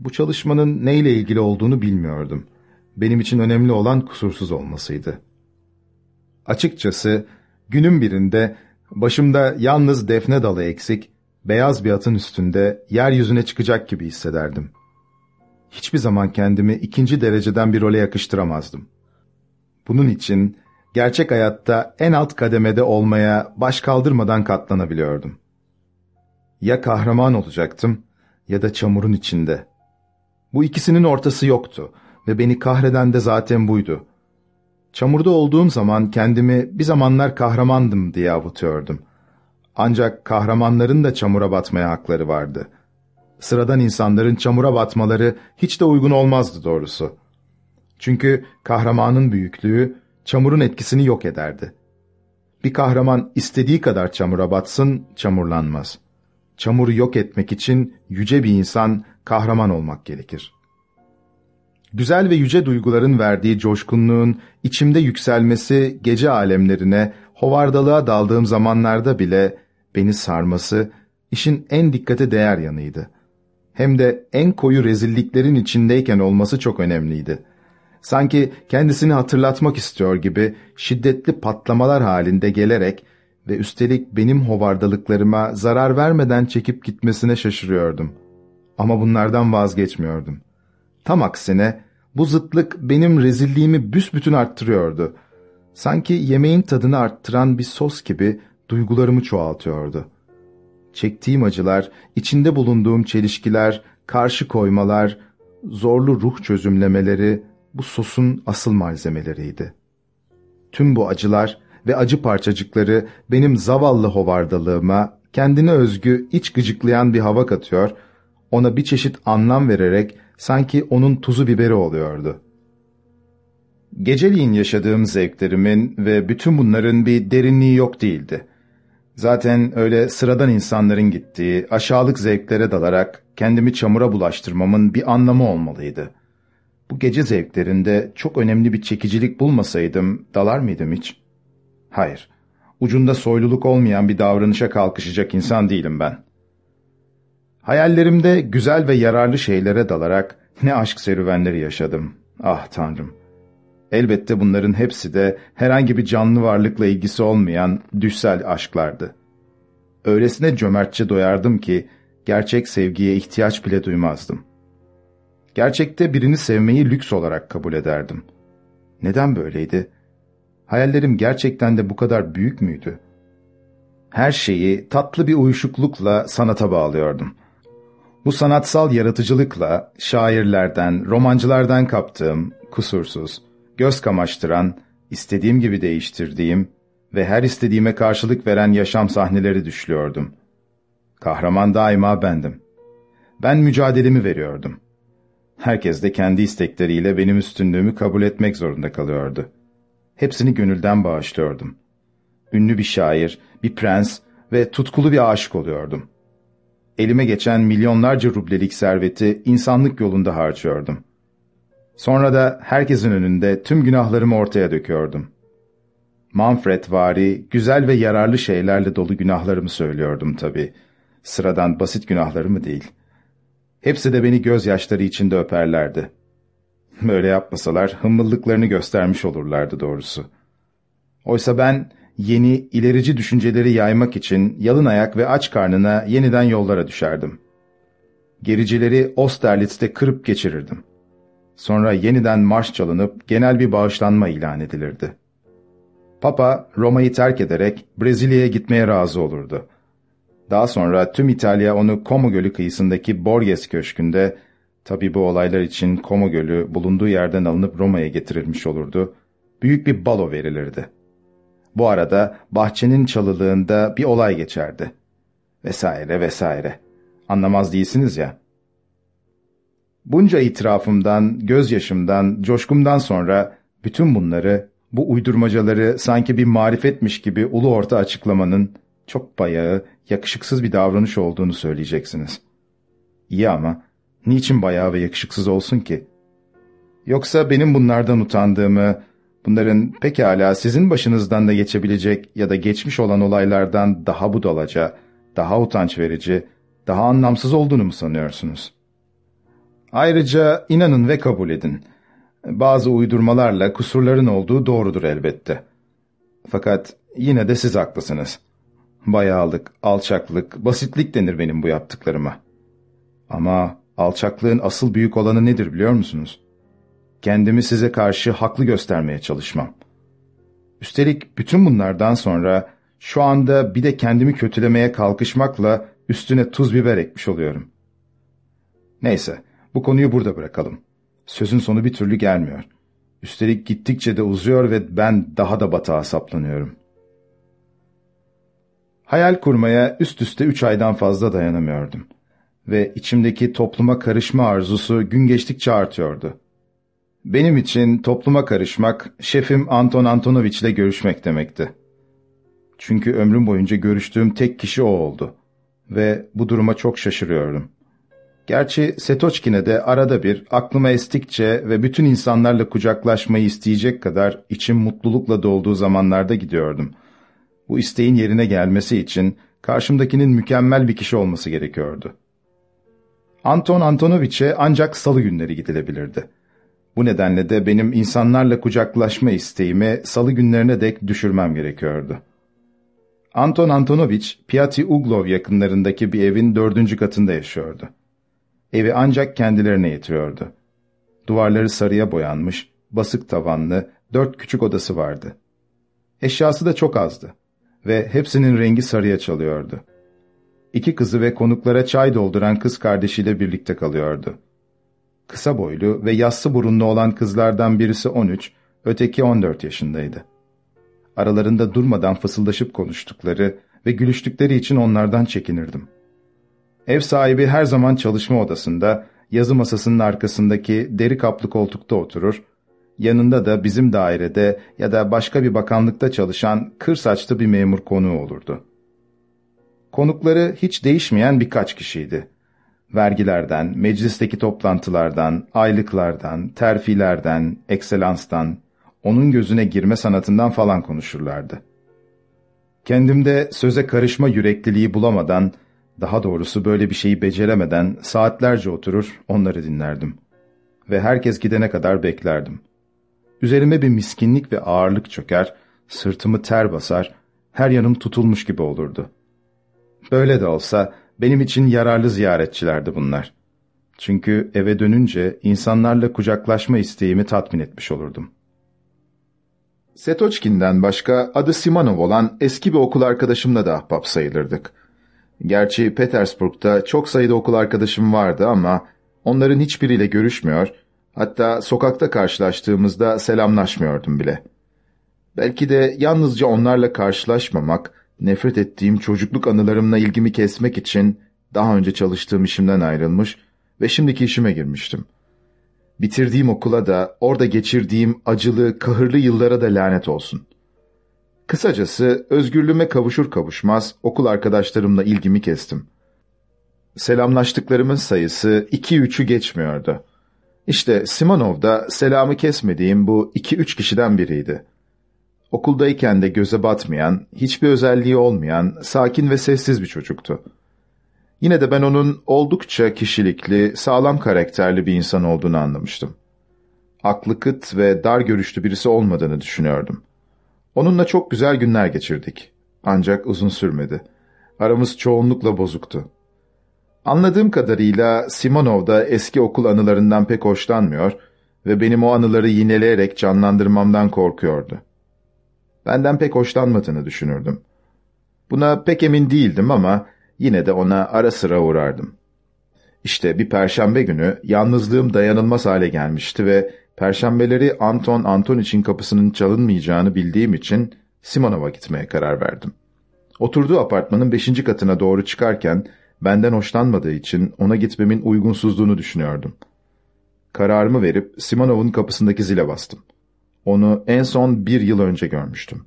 Speaker 1: Bu çalışmanın neyle ilgili olduğunu bilmiyordum. Benim için önemli olan kusursuz olmasıydı. Açıkçası günün birinde başımda yalnız defne dalı eksik, beyaz bir atın üstünde yeryüzüne çıkacak gibi hissederdim hiçbir zaman kendimi ikinci dereceden bir role yakıştıramazdım. Bunun için gerçek hayatta en alt kademede olmaya baş kaldırmadan katlanabiliyordum. Ya kahraman olacaktım ya da çamurun içinde. Bu ikisinin ortası yoktu ve beni kahreden de zaten buydu. Çamurda olduğum zaman kendimi bir zamanlar kahramandım diye avutuyordum. Ancak kahramanların da çamura batmaya hakları vardı. Sıradan insanların çamura batmaları hiç de uygun olmazdı doğrusu. Çünkü kahramanın büyüklüğü çamurun etkisini yok ederdi. Bir kahraman istediği kadar çamura batsın, çamurlanmaz. Çamuru yok etmek için yüce bir insan kahraman olmak gerekir. Güzel ve yüce duyguların verdiği coşkunluğun içimde yükselmesi gece alemlerine, hovardalığa daldığım zamanlarda bile beni sarması işin en dikkate değer yanıydı. Hem de en koyu rezilliklerin içindeyken olması çok önemliydi. Sanki kendisini hatırlatmak istiyor gibi şiddetli patlamalar halinde gelerek ve üstelik benim hovardalıklarıma zarar vermeden çekip gitmesine şaşırıyordum. Ama bunlardan vazgeçmiyordum. Tam aksine bu zıtlık benim rezilliğimi büsbütün arttırıyordu. Sanki yemeğin tadını arttıran bir sos gibi duygularımı çoğaltıyordu. Çektiğim acılar, içinde bulunduğum çelişkiler, karşı koymalar, zorlu ruh çözümlemeleri bu sosun asıl malzemeleriydi. Tüm bu acılar ve acı parçacıkları benim zavallı hovardalığıma kendine özgü iç gıcıklayan bir hava katıyor, ona bir çeşit anlam vererek sanki onun tuzu biberi oluyordu. Geceliğin yaşadığım zevklerimin ve bütün bunların bir derinliği yok değildi. Zaten öyle sıradan insanların gittiği aşağılık zevklere dalarak kendimi çamura bulaştırmamın bir anlamı olmalıydı. Bu gece zevklerinde çok önemli bir çekicilik bulmasaydım dalar mıydım hiç? Hayır, ucunda soyluluk olmayan bir davranışa kalkışacak insan değilim ben. Hayallerimde güzel ve yararlı şeylere dalarak ne aşk serüvenleri yaşadım. Ah tanrım. Elbette bunların hepsi de herhangi bir canlı varlıkla ilgisi olmayan düşsel aşklardı. Öylesine cömertçe doyardım ki gerçek sevgiye ihtiyaç bile duymazdım. Gerçekte birini sevmeyi lüks olarak kabul ederdim. Neden böyleydi? Hayallerim gerçekten de bu kadar büyük müydü? Her şeyi tatlı bir uyuşuklukla sanata bağlıyordum. Bu sanatsal yaratıcılıkla şairlerden, romancılardan kaptığım, kusursuz, göz kamaştıran, istediğim gibi değiştirdiğim ve her istediğime karşılık veren yaşam sahneleri düşlüyordum. Kahraman daima bendim. Ben mücadelemi veriyordum. Herkes de kendi istekleriyle benim üstünlüğümü kabul etmek zorunda kalıyordu. Hepsini gönülden bağışlıyordum. Ünlü bir şair, bir prens ve tutkulu bir aşık oluyordum. Elime geçen milyonlarca rublelik serveti insanlık yolunda harcıyordum. Sonra da herkesin önünde tüm günahlarımı ortaya döküyordum. Manfred vari, güzel ve yararlı şeylerle dolu günahlarımı söylüyordum tabii. Sıradan basit günahlarımı değil. Hepsi de beni gözyaşları içinde öperlerdi. Böyle yapmasalar hımmıllıklarını göstermiş olurlardı doğrusu. Oysa ben yeni, ilerici düşünceleri yaymak için yalın ayak ve aç karnına yeniden yollara düşerdim. Gericileri Austerlitz'te kırıp geçirirdim. Sonra yeniden marş çalınıp genel bir bağışlanma ilan edilirdi. Papa Roma'yı terk ederek Brezilya'ya gitmeye razı olurdu. Daha sonra tüm İtalya onu Como Gölü kıyısındaki Borges Köşkü'nde, tabi bu olaylar için Como Gölü bulunduğu yerden alınıp Roma'ya getirilmiş olurdu, büyük bir balo verilirdi. Bu arada bahçenin çalılığında bir olay geçerdi. Vesaire vesaire. Anlamaz değilsiniz ya. Bunca itirafımdan, gözyaşımdan, coşkumdan sonra bütün bunları, bu uydurmacaları sanki bir marifetmiş gibi ulu orta açıklamanın çok bayağı, yakışıksız bir davranış olduğunu söyleyeceksiniz. İyi ama niçin bayağı ve yakışıksız olsun ki? Yoksa benim bunlardan utandığımı, bunların pekala sizin başınızdan da geçebilecek ya da geçmiş olan olaylardan daha budalaca, daha utanç verici, daha anlamsız olduğunu mu sanıyorsunuz? Ayrıca inanın ve kabul edin. Bazı uydurmalarla kusurların olduğu doğrudur elbette. Fakat yine de siz haklısınız. Bayağılık, alçaklık, basitlik denir benim bu yaptıklarıma. Ama alçaklığın asıl büyük olanı nedir biliyor musunuz? Kendimi size karşı haklı göstermeye çalışmam. Üstelik bütün bunlardan sonra şu anda bir de kendimi kötülemeye kalkışmakla üstüne tuz biber ekmiş oluyorum. Neyse, bu konuyu burada bırakalım. Sözün sonu bir türlü gelmiyor. Üstelik gittikçe de uzuyor ve ben daha da batağa saplanıyorum. Hayal kurmaya üst üste üç aydan fazla dayanamıyordum. Ve içimdeki topluma karışma arzusu gün geçtikçe artıyordu. Benim için topluma karışmak, şefim Anton Antonovich ile görüşmek demekti. Çünkü ömrüm boyunca görüştüğüm tek kişi o oldu. Ve bu duruma çok şaşırıyorum. Gerçi Setoçkin'e de arada bir aklıma estikçe ve bütün insanlarla kucaklaşmayı isteyecek kadar içim mutlulukla dolduğu zamanlarda gidiyordum. Bu isteğin yerine gelmesi için karşımdakinin mükemmel bir kişi olması gerekiyordu. Anton Antonoviç'e ancak salı günleri gidilebilirdi. Bu nedenle de benim insanlarla kucaklaşma isteğimi salı günlerine dek düşürmem gerekiyordu. Anton Antonovich, Piati Uglov yakınlarındaki bir evin dördüncü katında yaşıyordu. Evi ancak kendilerine yetiriyordu. Duvarları sarıya boyanmış, basık tavanlı, dört küçük odası vardı. Eşyası da çok azdı ve hepsinin rengi sarıya çalıyordu. İki kızı ve konuklara çay dolduran kız kardeşiyle birlikte kalıyordu. Kısa boylu ve yassı burunlu olan kızlardan birisi 13, öteki 14 yaşındaydı. Aralarında durmadan fısıldaşıp konuştukları ve gülüştükleri için onlardan çekinirdim. Ev sahibi her zaman çalışma odasında, yazı masasının arkasındaki deri kaplı koltukta oturur, yanında da bizim dairede ya da başka bir bakanlıkta çalışan kır saçlı bir memur konuğu olurdu. Konukları hiç değişmeyen birkaç kişiydi. Vergilerden, meclisteki toplantılardan, aylıklardan, terfilerden, ekselanstan, onun gözüne girme sanatından falan konuşurlardı. Kendimde söze karışma yürekliliği bulamadan, daha doğrusu böyle bir şeyi beceremeden saatlerce oturur onları dinlerdim. Ve herkes gidene kadar beklerdim. Üzerime bir miskinlik ve ağırlık çöker, sırtımı ter basar, her yanım tutulmuş gibi olurdu. Böyle de olsa benim için yararlı ziyaretçilerdi bunlar. Çünkü eve dönünce insanlarla kucaklaşma isteğimi tatmin etmiş olurdum. Setoçkin'den başka adı Simonov olan eski bir okul arkadaşımla da ahbap sayılırdık. Gerçi Petersburg'da çok sayıda okul arkadaşım vardı ama onların hiçbiriyle görüşmüyor, hatta sokakta karşılaştığımızda selamlaşmıyordum bile. Belki de yalnızca onlarla karşılaşmamak, nefret ettiğim çocukluk anılarımla ilgimi kesmek için daha önce çalıştığım işimden ayrılmış ve şimdiki işime girmiştim. Bitirdiğim okula da, orada geçirdiğim acılı, kahırlı yıllara da lanet olsun. Kısacası özgürlüğüme kavuşur kavuşmaz okul arkadaşlarımla ilgimi kestim. Selamlaştıklarımın sayısı iki üçü geçmiyordu. İşte Simonov da selamı kesmediğim bu iki üç kişiden biriydi. Okuldayken de göze batmayan, hiçbir özelliği olmayan, sakin ve sessiz bir çocuktu. Yine de ben onun oldukça kişilikli, sağlam karakterli bir insan olduğunu anlamıştım. Aklı kıt ve dar görüşlü birisi olmadığını düşünüyordum. Onunla çok güzel günler geçirdik. Ancak uzun sürmedi. Aramız çoğunlukla bozuktu. Anladığım kadarıyla Simonov da eski okul anılarından pek hoşlanmıyor ve benim o anıları yineleyerek canlandırmamdan korkuyordu. Benden pek hoşlanmadığını düşünürdüm. Buna pek emin değildim ama yine de ona ara sıra uğrardım. İşte bir perşembe günü yalnızlığım dayanılmaz hale gelmişti ve perşembeleri Anton Anton için kapısının çalınmayacağını bildiğim için Simonov'a gitmeye karar verdim. Oturduğu apartmanın beşinci katına doğru çıkarken benden hoşlanmadığı için ona gitmemin uygunsuzluğunu düşünüyordum. Kararımı verip Simonov'un kapısındaki zile bastım. Onu en son bir yıl önce görmüştüm.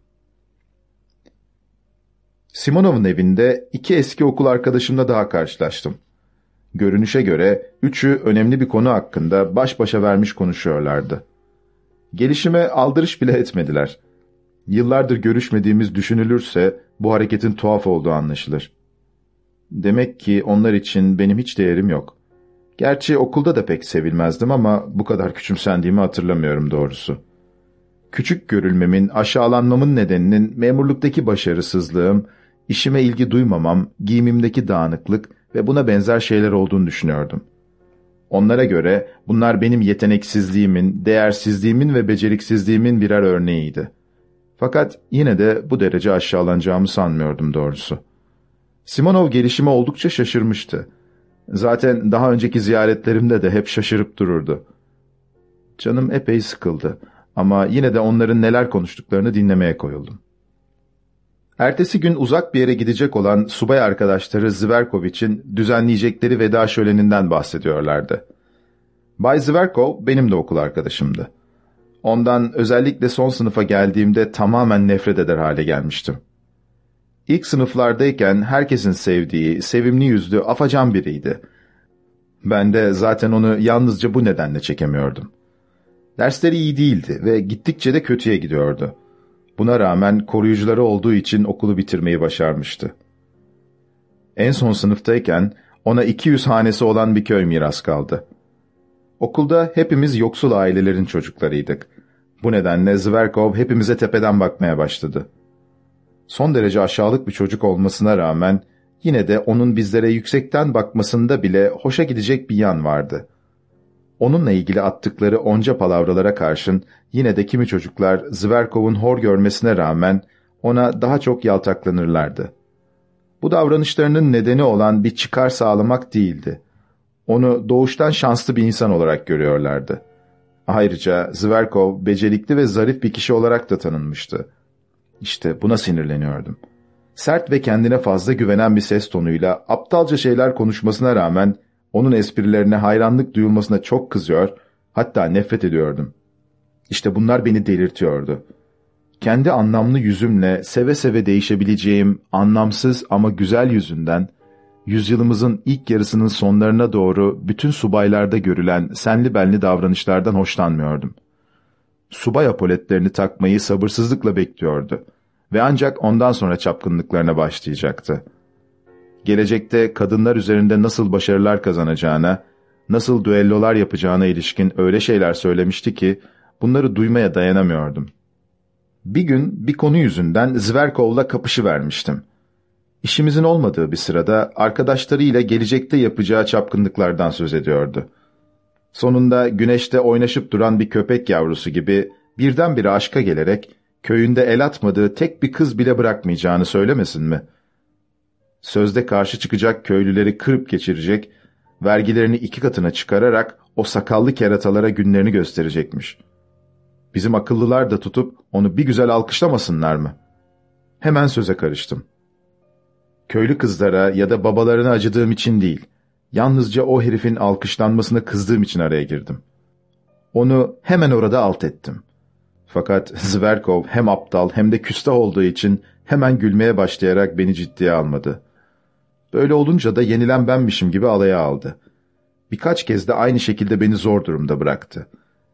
Speaker 1: Simonov'un evinde iki eski okul arkadaşımla daha karşılaştım. Görünüşe göre üçü önemli bir konu hakkında baş başa vermiş konuşuyorlardı. Gelişime aldırış bile etmediler. Yıllardır görüşmediğimiz düşünülürse bu hareketin tuhaf olduğu anlaşılır. Demek ki onlar için benim hiç değerim yok. Gerçi okulda da pek sevilmezdim ama bu kadar küçümsendiğimi hatırlamıyorum doğrusu. Küçük görülmemin, aşağılanmamın nedeninin memurluktaki başarısızlığım, işime ilgi duymamam, giyimimdeki dağınıklık ve buna benzer şeyler olduğunu düşünüyordum. Onlara göre bunlar benim yeteneksizliğimin, değersizliğimin ve beceriksizliğimin birer örneğiydi. Fakat yine de bu derece aşağılanacağımı sanmıyordum doğrusu. Simonov gelişime oldukça şaşırmıştı. Zaten daha önceki ziyaretlerimde de hep şaşırıp dururdu. Canım epey sıkıldı ama yine de onların neler konuştuklarını dinlemeye koyuldum. Ertesi gün uzak bir yere gidecek olan subay arkadaşları Zverkovic'in düzenleyecekleri veda şöleninden bahsediyorlardı. Bay Zverkov benim de okul arkadaşımdı. Ondan özellikle son sınıfa geldiğimde tamamen nefret eder hale gelmiştim. İlk sınıflardayken herkesin sevdiği, sevimli yüzlü, afacan biriydi. Ben de zaten onu yalnızca bu nedenle çekemiyordum. Dersleri iyi değildi ve gittikçe de kötüye gidiyordu. Buna rağmen koruyucuları olduğu için okulu bitirmeyi başarmıştı. En son sınıftayken ona 200 hanesi olan bir köy miras kaldı. Okulda hepimiz yoksul ailelerin çocuklarıydık. Bu nedenle Zverkov hepimize tepeden bakmaya başladı. Son derece aşağılık bir çocuk olmasına rağmen yine de onun bizlere yüksekten bakmasında bile hoşa gidecek bir yan vardı. Onunla ilgili attıkları onca palavralara karşın yine de kimi çocuklar Zverkov'un hor görmesine rağmen ona daha çok yaltaklanırlardı. Bu davranışlarının nedeni olan bir çıkar sağlamak değildi. Onu doğuştan şanslı bir insan olarak görüyorlardı. Ayrıca Zverkov becerikli ve zarif bir kişi olarak da tanınmıştı. İşte buna sinirleniyordum. Sert ve kendine fazla güvenen bir ses tonuyla aptalca şeyler konuşmasına rağmen onun esprilerine hayranlık duyulmasına çok kızıyor, hatta nefret ediyordum. İşte bunlar beni delirtiyordu. Kendi anlamlı yüzümle seve seve değişebileceğim anlamsız ama güzel yüzünden, yüzyılımızın ilk yarısının sonlarına doğru bütün subaylarda görülen senli benli davranışlardan hoşlanmıyordum. Subay apoletlerini takmayı sabırsızlıkla bekliyordu ve ancak ondan sonra çapkınlıklarına başlayacaktı. Gelecekte kadınlar üzerinde nasıl başarılar kazanacağına, nasıl düellolar yapacağına ilişkin öyle şeyler söylemişti ki, bunları duymaya dayanamıyordum. Bir gün bir konu yüzünden Zverkov'la kapışı vermiştim. İşimizin olmadığı bir sırada arkadaşlarıyla gelecekte yapacağı çapkınlıklardan söz ediyordu. Sonunda güneşte oynaşıp duran bir köpek yavrusu gibi birdenbire aşka gelerek köyünde el atmadığı tek bir kız bile bırakmayacağını söylemesin mi? Sözde karşı çıkacak köylüleri kırıp geçirecek, vergilerini iki katına çıkararak o sakallı keratalara günlerini gösterecekmiş. Bizim akıllılar da tutup onu bir güzel alkışlamasınlar mı? Hemen söze karıştım. Köylü kızlara ya da babalarına acıdığım için değil, yalnızca o herifin alkışlanmasına kızdığım için araya girdim. Onu hemen orada alt ettim. Fakat Zverkov hem aptal hem de küstah olduğu için hemen gülmeye başlayarak beni ciddiye almadı. Böyle olunca da yenilen benmişim gibi alaya aldı. Birkaç kez de aynı şekilde beni zor durumda bıraktı.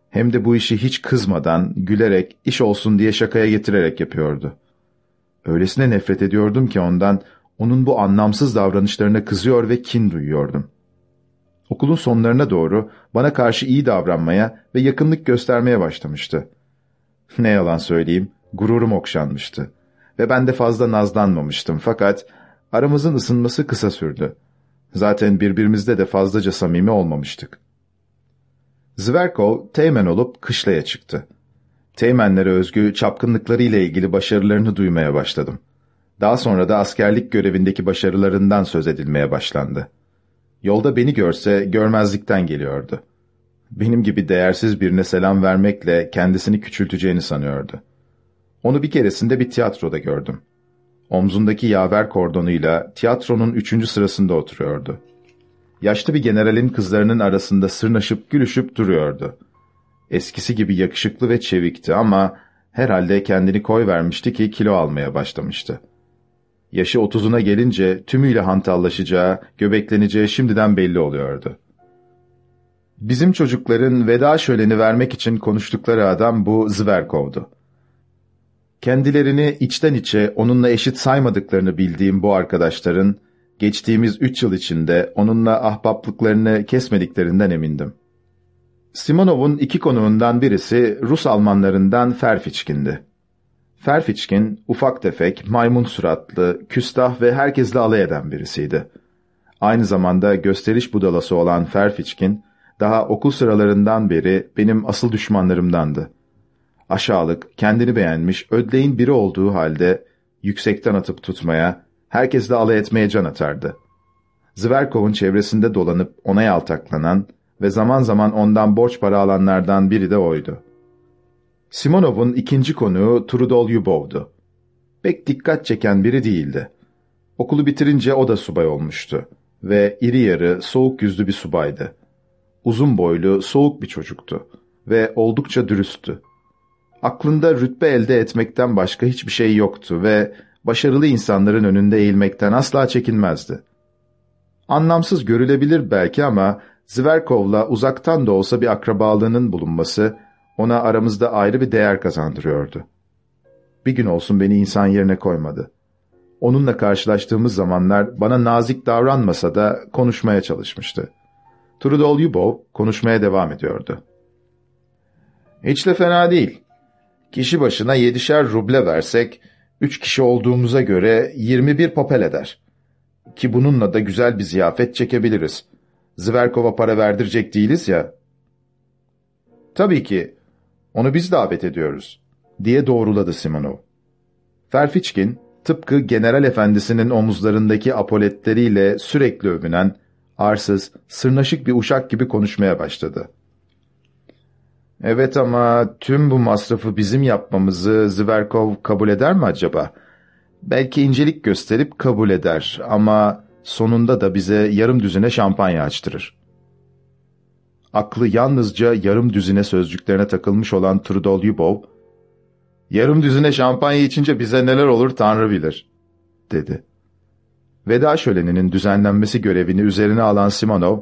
Speaker 1: Hem de bu işi hiç kızmadan, gülerek, iş olsun diye şakaya getirerek yapıyordu. Öylesine nefret ediyordum ki ondan, onun bu anlamsız davranışlarına kızıyor ve kin duyuyordum. Okulun sonlarına doğru bana karşı iyi davranmaya ve yakınlık göstermeye başlamıştı. Ne yalan söyleyeyim, gururum okşanmıştı. Ve ben de fazla nazlanmamıştım fakat aramızın ısınması kısa sürdü. Zaten birbirimizde de fazlaca samimi olmamıştık. Zverkov teğmen olup kışlaya çıktı. Teğmenlere özgü çapkınlıklarıyla ilgili başarılarını duymaya başladım. Daha sonra da askerlik görevindeki başarılarından söz edilmeye başlandı. Yolda beni görse görmezlikten geliyordu. Benim gibi değersiz birine selam vermekle kendisini küçülteceğini sanıyordu. Onu bir keresinde bir tiyatroda gördüm. Omzundaki yaver kordonuyla tiyatronun üçüncü sırasında oturuyordu. Yaşlı bir generalin kızlarının arasında sırnaşıp gülüşüp duruyordu. Eskisi gibi yakışıklı ve çevikti ama herhalde kendini koy vermişti ki kilo almaya başlamıştı. Yaşı otuzuna gelince tümüyle hantallaşacağı, göbekleneceği şimdiden belli oluyordu. Bizim çocukların veda şöleni vermek için konuştukları adam bu Zverkov'du. Kendilerini içten içe onunla eşit saymadıklarını bildiğim bu arkadaşların, geçtiğimiz üç yıl içinde onunla ahbaplıklarını kesmediklerinden emindim. Simonov'un iki konuğundan birisi Rus Almanlarından Ferfiçkin'di. Ferfiçkin, ufak tefek, maymun suratlı, küstah ve herkesle alay eden birisiydi. Aynı zamanda gösteriş budalası olan Ferfiçkin, daha okul sıralarından beri benim asıl düşmanlarımdandı. Aşağılık, kendini beğenmiş, ödleyin biri olduğu halde yüksekten atıp tutmaya, herkesle alay etmeye can atardı. Zverkov'un çevresinde dolanıp ona yaltaklanan, ve zaman zaman ondan borç para alanlardan biri de oydu. Simonov'un ikinci konuğu Trudol Yubov'du. Pek dikkat çeken biri değildi. Okulu bitirince o da subay olmuştu ve iri yarı, soğuk yüzlü bir subaydı. Uzun boylu, soğuk bir çocuktu ve oldukça dürüsttü. Aklında rütbe elde etmekten başka hiçbir şey yoktu ve başarılı insanların önünde eğilmekten asla çekinmezdi. Anlamsız görülebilir belki ama Zverkov'la uzaktan da olsa bir akrabalığının bulunması ona aramızda ayrı bir değer kazandırıyordu. Bir gün olsun beni insan yerine koymadı. Onunla karşılaştığımız zamanlar bana nazik davranmasa da konuşmaya çalışmıştı. Trudol Yubov konuşmaya devam ediyordu. Hiç de fena değil. Kişi başına yedişer ruble versek, üç kişi olduğumuza göre 21 papel eder. Ki bununla da güzel bir ziyafet çekebiliriz. Zverkov'a para verdirecek değiliz ya. Tabii ki, onu biz davet ediyoruz, diye doğruladı Simonov. Ferfiçkin, tıpkı general efendisinin omuzlarındaki apoletleriyle sürekli övünen, arsız, sırnaşık bir uşak gibi konuşmaya başladı. Evet ama tüm bu masrafı bizim yapmamızı Zverkov kabul eder mi acaba? Belki incelik gösterip kabul eder ama sonunda da bize yarım düzine şampanya açtırır. Aklı yalnızca yarım düzine sözcüklerine takılmış olan Trudol Yubov, ''Yarım düzine şampanya içince bize neler olur Tanrı bilir.'' dedi. Veda şöleninin düzenlenmesi görevini üzerine alan Simonov,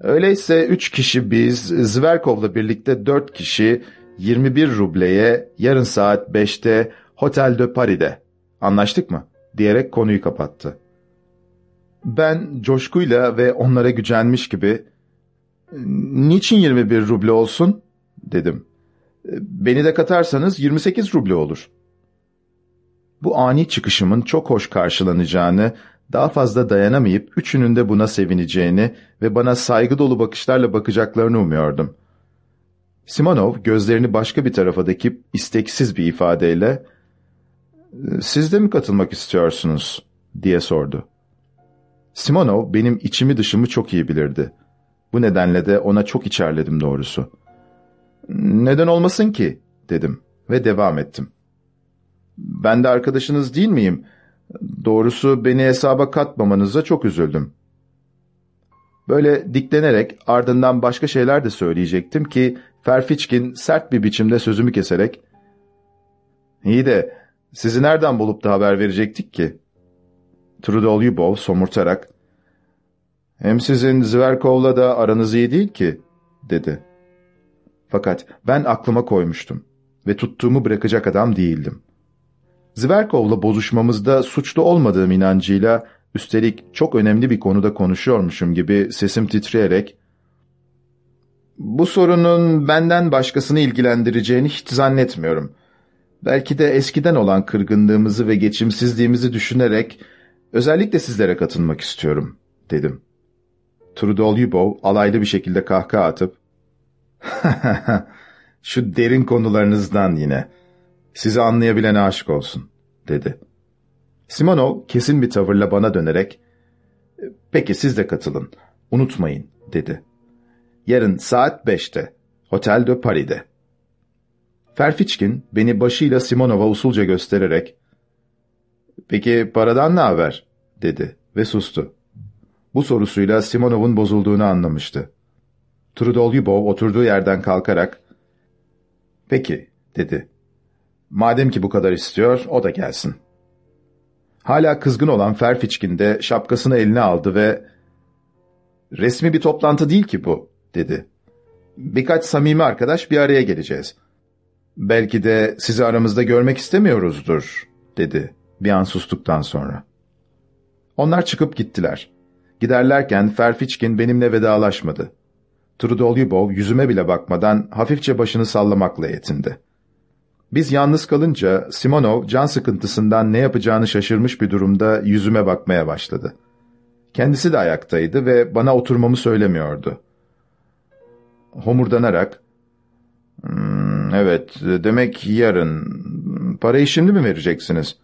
Speaker 1: Öyleyse üç kişi biz, Zverkov'la birlikte dört kişi 21 rubleye yarın saat 5'te Hotel de Paris'de. Anlaştık mı? diyerek konuyu kapattı. Ben coşkuyla ve onlara gücenmiş gibi ''Niçin 21 ruble olsun?'' dedim. ''Beni de katarsanız 28 ruble olur.'' Bu ani çıkışımın çok hoş karşılanacağını daha fazla dayanamayıp üçünün de buna sevineceğini ve bana saygı dolu bakışlarla bakacaklarını umuyordum. Simonov gözlerini başka bir tarafa dikip isteksiz bir ifadeyle ''Siz de mi katılmak istiyorsunuz?'' diye sordu. Simonov benim içimi dışımı çok iyi bilirdi. Bu nedenle de ona çok içerledim doğrusu. ''Neden olmasın ki?'' dedim ve devam ettim. ''Ben de arkadaşınız değil miyim?'' Doğrusu beni hesaba katmamanıza çok üzüldüm. Böyle diklenerek ardından başka şeyler de söyleyecektim ki Ferfiçkin sert bir biçimde sözümü keserek ''İyi de sizi nereden bulup da haber verecektik ki?'' Trudol Yubov somurtarak ''Hem sizin Zverkov'la da aranız iyi değil ki.'' dedi. Fakat ben aklıma koymuştum ve tuttuğumu bırakacak adam değildim. Zverkov'la bozuşmamızda suçlu olmadığım inancıyla, üstelik çok önemli bir konuda konuşuyormuşum gibi sesim titreyerek, ''Bu sorunun benden başkasını ilgilendireceğini hiç zannetmiyorum. Belki de eskiden olan kırgınlığımızı ve geçimsizliğimizi düşünerek, özellikle sizlere katılmak istiyorum.'' dedim. Trudol Yubov alaylı bir şekilde kahkaha atıp, ''Şu derin konularınızdan yine.'' Sizi anlayabilene aşık olsun, dedi. Simonov kesin bir tavırla bana dönerek, peki siz de katılın, unutmayın, dedi. Yarın saat beşte, Hotel de Paris'de. Ferfiçkin beni başıyla Simonov'a usulca göstererek, peki paradan ne haber, dedi ve sustu. Bu sorusuyla Simonov'un bozulduğunu anlamıştı. Trudolyubov oturduğu yerden kalkarak, peki, dedi. Madem ki bu kadar istiyor, o da gelsin. Hala kızgın olan Ferfiçkin de şapkasını eline aldı ve ''Resmi bir toplantı değil ki bu.'' dedi. ''Birkaç samimi arkadaş bir araya geleceğiz. Belki de sizi aramızda görmek istemiyoruzdur.'' dedi bir an sustuktan sonra. Onlar çıkıp gittiler. Giderlerken Ferfiçkin benimle vedalaşmadı. Trudolyubov yüzüme bile bakmadan hafifçe başını sallamakla yetindi. Biz yalnız kalınca Simonov can sıkıntısından ne yapacağını şaşırmış bir durumda yüzüme bakmaya başladı. Kendisi de ayaktaydı ve bana oturmamı söylemiyordu. Homurdanarak, hmm, ''Evet, demek yarın. Parayı şimdi mi vereceksiniz?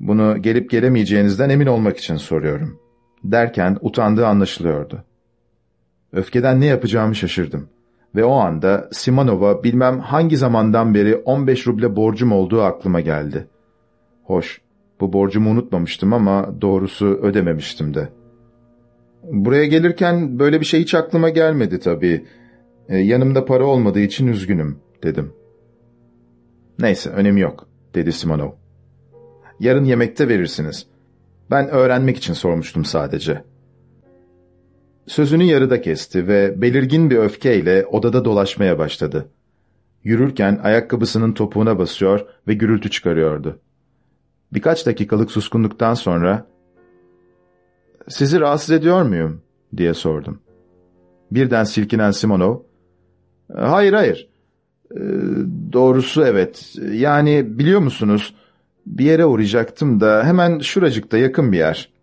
Speaker 1: Bunu gelip gelemeyeceğinizden emin olmak için soruyorum.'' derken utandığı anlaşılıyordu. Öfkeden ne yapacağımı şaşırdım. Ve o anda Simonova bilmem hangi zamandan beri 15 ruble borcum olduğu aklıma geldi. Hoş, bu borcumu unutmamıştım ama doğrusu ödememiştim de. Buraya gelirken böyle bir şey hiç aklıma gelmedi tabii. E, yanımda para olmadığı için üzgünüm, dedim. Neyse, önemi yok, dedi Simonov. Yarın yemekte verirsiniz. Ben öğrenmek için sormuştum sadece. Sözünü yarıda kesti ve belirgin bir öfkeyle odada dolaşmaya başladı. Yürürken ayakkabısının topuğuna basıyor ve gürültü çıkarıyordu. Birkaç dakikalık suskunluktan sonra ''Sizi rahatsız ediyor muyum?'' diye sordum. Birden silkinen Simonov ''Hayır, hayır. Ee, doğrusu evet. Yani biliyor musunuz, bir yere uğrayacaktım da hemen şuracıkta yakın bir yer.''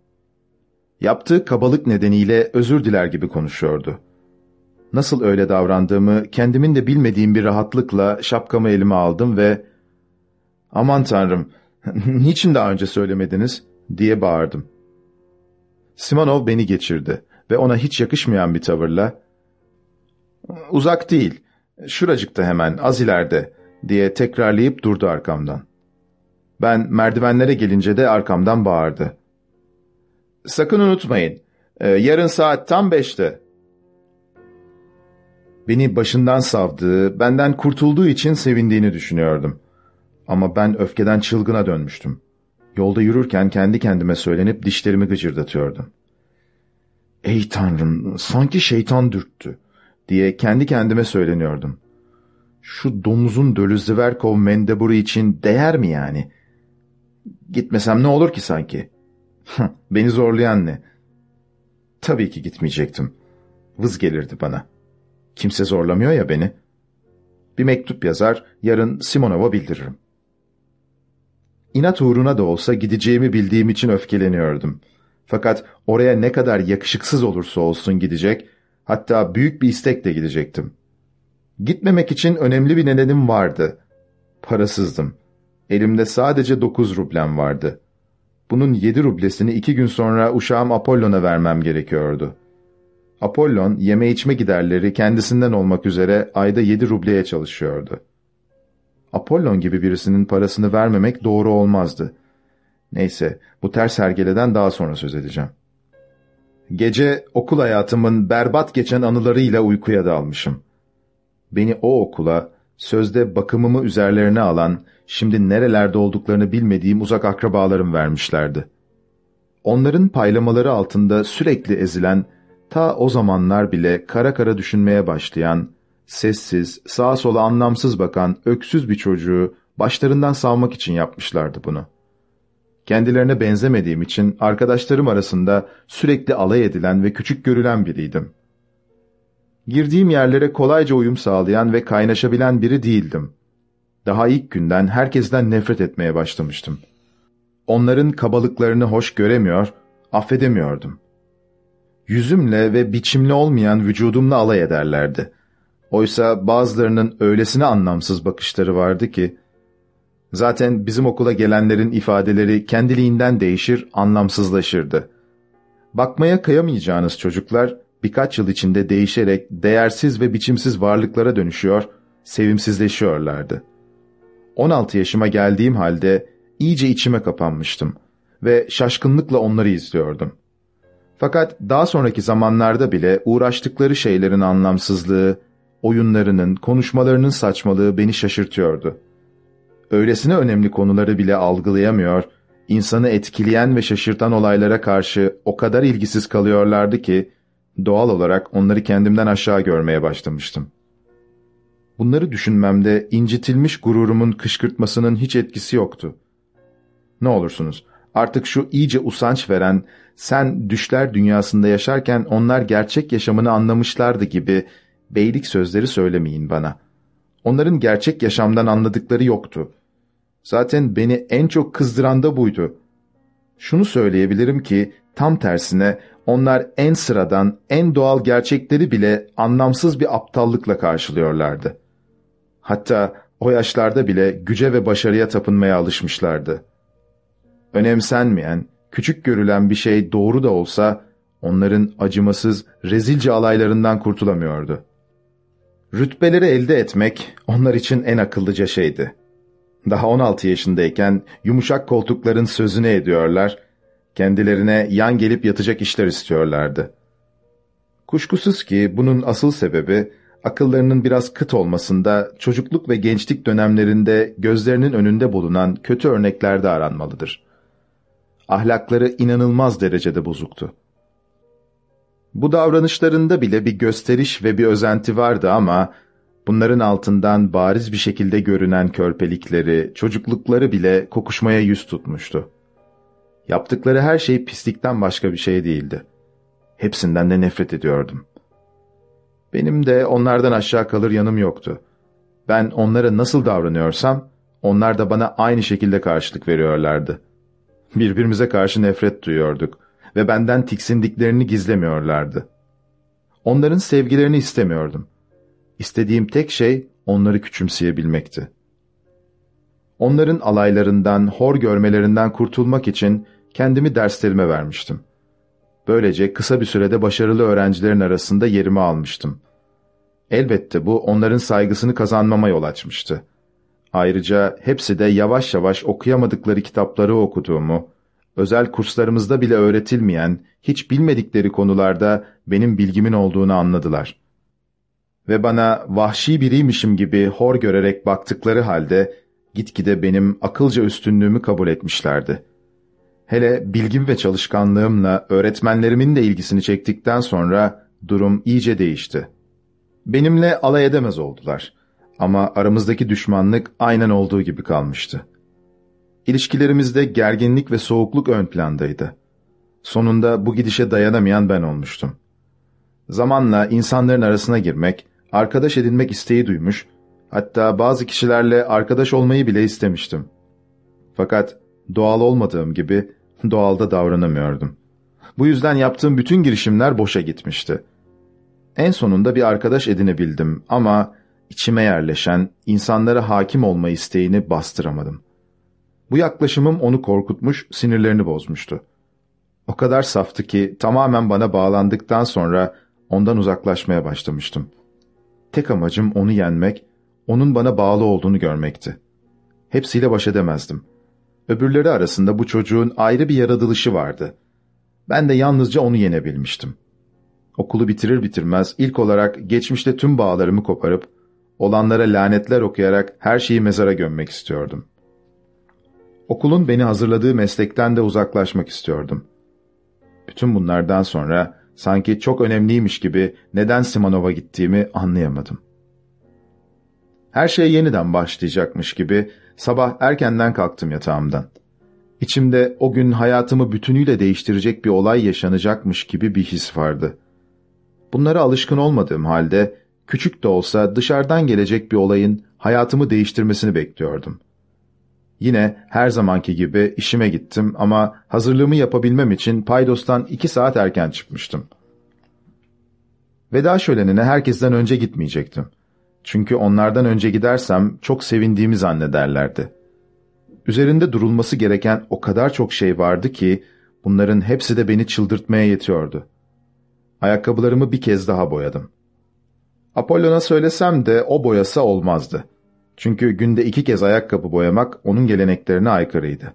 Speaker 1: Yaptığı kabalık nedeniyle özür diler gibi konuşuyordu. Nasıl öyle davrandığımı kendimin de bilmediğim bir rahatlıkla şapkamı elime aldım ve ''Aman tanrım, niçin daha önce söylemediniz?'' diye bağırdım. Simonov beni geçirdi ve ona hiç yakışmayan bir tavırla ''Uzak değil, şuracıkta hemen, az ileride.'' diye tekrarlayıp durdu arkamdan. Ben merdivenlere gelince de arkamdan bağırdı. Sakın unutmayın, e, yarın saat tam beşte. Beni başından savdığı, benden kurtulduğu için sevindiğini düşünüyordum. Ama ben öfkeden çılgına dönmüştüm. Yolda yürürken kendi kendime söylenip dişlerimi gıcırdatıyordum. ''Ey Tanrım, sanki şeytan dürttü.'' diye kendi kendime söyleniyordum. Şu domuzun dölü Zverkov mendeburu için değer mi yani? Gitmesem ne olur ki sanki? Beni zorlayan ne? Tabii ki gitmeyecektim. Vız gelirdi bana. Kimse zorlamıyor ya beni. Bir mektup yazar, yarın Simonov'a bildiririm. İnat uğruna da olsa gideceğimi bildiğim için öfkeleniyordum. Fakat oraya ne kadar yakışıksız olursa olsun gidecek, hatta büyük bir istekle gidecektim. Gitmemek için önemli bir nedenim vardı. Parasızdım. Elimde sadece dokuz rublem vardı. Bunun yedi rublesini iki gün sonra uşağım Apollon'a vermem gerekiyordu. Apollon yeme içme giderleri kendisinden olmak üzere ayda yedi rubleye çalışıyordu. Apollon gibi birisinin parasını vermemek doğru olmazdı. Neyse, bu ters hergeleden daha sonra söz edeceğim. Gece okul hayatımın berbat geçen anılarıyla uykuya dalmışım. Beni o okula, sözde bakımımı üzerlerine alan, şimdi nerelerde olduklarını bilmediğim uzak akrabalarım vermişlerdi. Onların paylamaları altında sürekli ezilen, ta o zamanlar bile kara kara düşünmeye başlayan, sessiz, sağa sola anlamsız bakan öksüz bir çocuğu başlarından savmak için yapmışlardı bunu. Kendilerine benzemediğim için arkadaşlarım arasında sürekli alay edilen ve küçük görülen biriydim. Girdiğim yerlere kolayca uyum sağlayan ve kaynaşabilen biri değildim. Daha ilk günden herkesten nefret etmeye başlamıştım. Onların kabalıklarını hoş göremiyor, affedemiyordum. Yüzümle ve biçimli olmayan vücudumla alay ederlerdi. Oysa bazılarının öylesine anlamsız bakışları vardı ki, zaten bizim okula gelenlerin ifadeleri kendiliğinden değişir, anlamsızlaşırdı. Bakmaya kıyamayacağınız çocuklar, birkaç yıl içinde değişerek değersiz ve biçimsiz varlıklara dönüşüyor, sevimsizleşiyorlardı. 16 yaşıma geldiğim halde iyice içime kapanmıştım ve şaşkınlıkla onları izliyordum. Fakat daha sonraki zamanlarda bile uğraştıkları şeylerin anlamsızlığı, oyunlarının, konuşmalarının saçmalığı beni şaşırtıyordu. Öylesine önemli konuları bile algılayamıyor, insanı etkileyen ve şaşırtan olaylara karşı o kadar ilgisiz kalıyorlardı ki, doğal olarak onları kendimden aşağı görmeye başlamıştım. Bunları düşünmemde incitilmiş gururumun kışkırtmasının hiç etkisi yoktu. Ne olursunuz, artık şu iyice usanç veren, sen düşler dünyasında yaşarken onlar gerçek yaşamını anlamışlardı gibi beylik sözleri söylemeyin bana. Onların gerçek yaşamdan anladıkları yoktu. Zaten beni en çok kızdıran da buydu. Şunu söyleyebilirim ki tam tersine onlar en sıradan, en doğal gerçekleri bile anlamsız bir aptallıkla karşılıyorlardı. Hatta o yaşlarda bile güce ve başarıya tapınmaya alışmışlardı. Önemsenmeyen, küçük görülen bir şey doğru da olsa, onların acımasız, rezilce alaylarından kurtulamıyordu. Rütbeleri elde etmek onlar için en akıllıca şeydi. Daha 16 yaşındayken yumuşak koltukların sözünü ediyorlar, kendilerine yan gelip yatacak işler istiyorlardı. Kuşkusuz ki bunun asıl sebebi, akıllarının biraz kıt olmasında çocukluk ve gençlik dönemlerinde gözlerinin önünde bulunan kötü örneklerde aranmalıdır. Ahlakları inanılmaz derecede bozuktu. Bu davranışlarında bile bir gösteriş ve bir özenti vardı ama bunların altından bariz bir şekilde görünen körpelikleri, çocuklukları bile kokuşmaya yüz tutmuştu. Yaptıkları her şey pislikten başka bir şey değildi. Hepsinden de nefret ediyordum. Benim de onlardan aşağı kalır yanım yoktu. Ben onlara nasıl davranıyorsam, onlar da bana aynı şekilde karşılık veriyorlardı. Birbirimize karşı nefret duyuyorduk ve benden tiksindiklerini gizlemiyorlardı. Onların sevgilerini istemiyordum. İstediğim tek şey onları küçümseyebilmekti. Onların alaylarından, hor görmelerinden kurtulmak için kendimi derslerime vermiştim. Böylece kısa bir sürede başarılı öğrencilerin arasında yerimi almıştım. Elbette bu onların saygısını kazanmama yol açmıştı. Ayrıca hepsi de yavaş yavaş okuyamadıkları kitapları okuduğumu, özel kurslarımızda bile öğretilmeyen, hiç bilmedikleri konularda benim bilgimin olduğunu anladılar. Ve bana vahşi biriymişim gibi hor görerek baktıkları halde, gitgide benim akılca üstünlüğümü kabul etmişlerdi. Hele bilgim ve çalışkanlığımla öğretmenlerimin de ilgisini çektikten sonra durum iyice değişti. Benimle alay edemez oldular ama aramızdaki düşmanlık aynen olduğu gibi kalmıştı. İlişkilerimizde gerginlik ve soğukluk ön plandaydı. Sonunda bu gidişe dayanamayan ben olmuştum. Zamanla insanların arasına girmek, arkadaş edinmek isteği duymuş, hatta bazı kişilerle arkadaş olmayı bile istemiştim. Fakat doğal olmadığım gibi doğalda davranamıyordum. Bu yüzden yaptığım bütün girişimler boşa gitmişti. En sonunda bir arkadaş edinebildim ama içime yerleşen, insanlara hakim olma isteğini bastıramadım. Bu yaklaşımım onu korkutmuş, sinirlerini bozmuştu. O kadar saftı ki tamamen bana bağlandıktan sonra ondan uzaklaşmaya başlamıştım. Tek amacım onu yenmek, onun bana bağlı olduğunu görmekti. Hepsiyle baş edemezdim. Öbürleri arasında bu çocuğun ayrı bir yaratılışı vardı. Ben de yalnızca onu yenebilmiştim. Okulu bitirir bitirmez ilk olarak geçmişte tüm bağlarımı koparıp, olanlara lanetler okuyarak her şeyi mezara gömmek istiyordum. Okulun beni hazırladığı meslekten de uzaklaşmak istiyordum. Bütün bunlardan sonra sanki çok önemliymiş gibi neden Simanov'a gittiğimi anlayamadım. Her şey yeniden başlayacakmış gibi sabah erkenden kalktım yatağımdan. İçimde o gün hayatımı bütünüyle değiştirecek bir olay yaşanacakmış gibi bir his vardı. Bunlara alışkın olmadığım halde küçük de olsa dışarıdan gelecek bir olayın hayatımı değiştirmesini bekliyordum. Yine her zamanki gibi işime gittim ama hazırlığımı yapabilmem için Paydos'tan iki saat erken çıkmıştım. Veda şölenine herkesten önce gitmeyecektim. Çünkü onlardan önce gidersem çok sevindiğimi zannederlerdi. Üzerinde durulması gereken o kadar çok şey vardı ki bunların hepsi de beni çıldırtmaya yetiyordu. Ayakkabılarımı bir kez daha boyadım. Apollon'a söylesem de o boyasa olmazdı. Çünkü günde iki kez ayakkabı boyamak onun geleneklerine aykırıydı.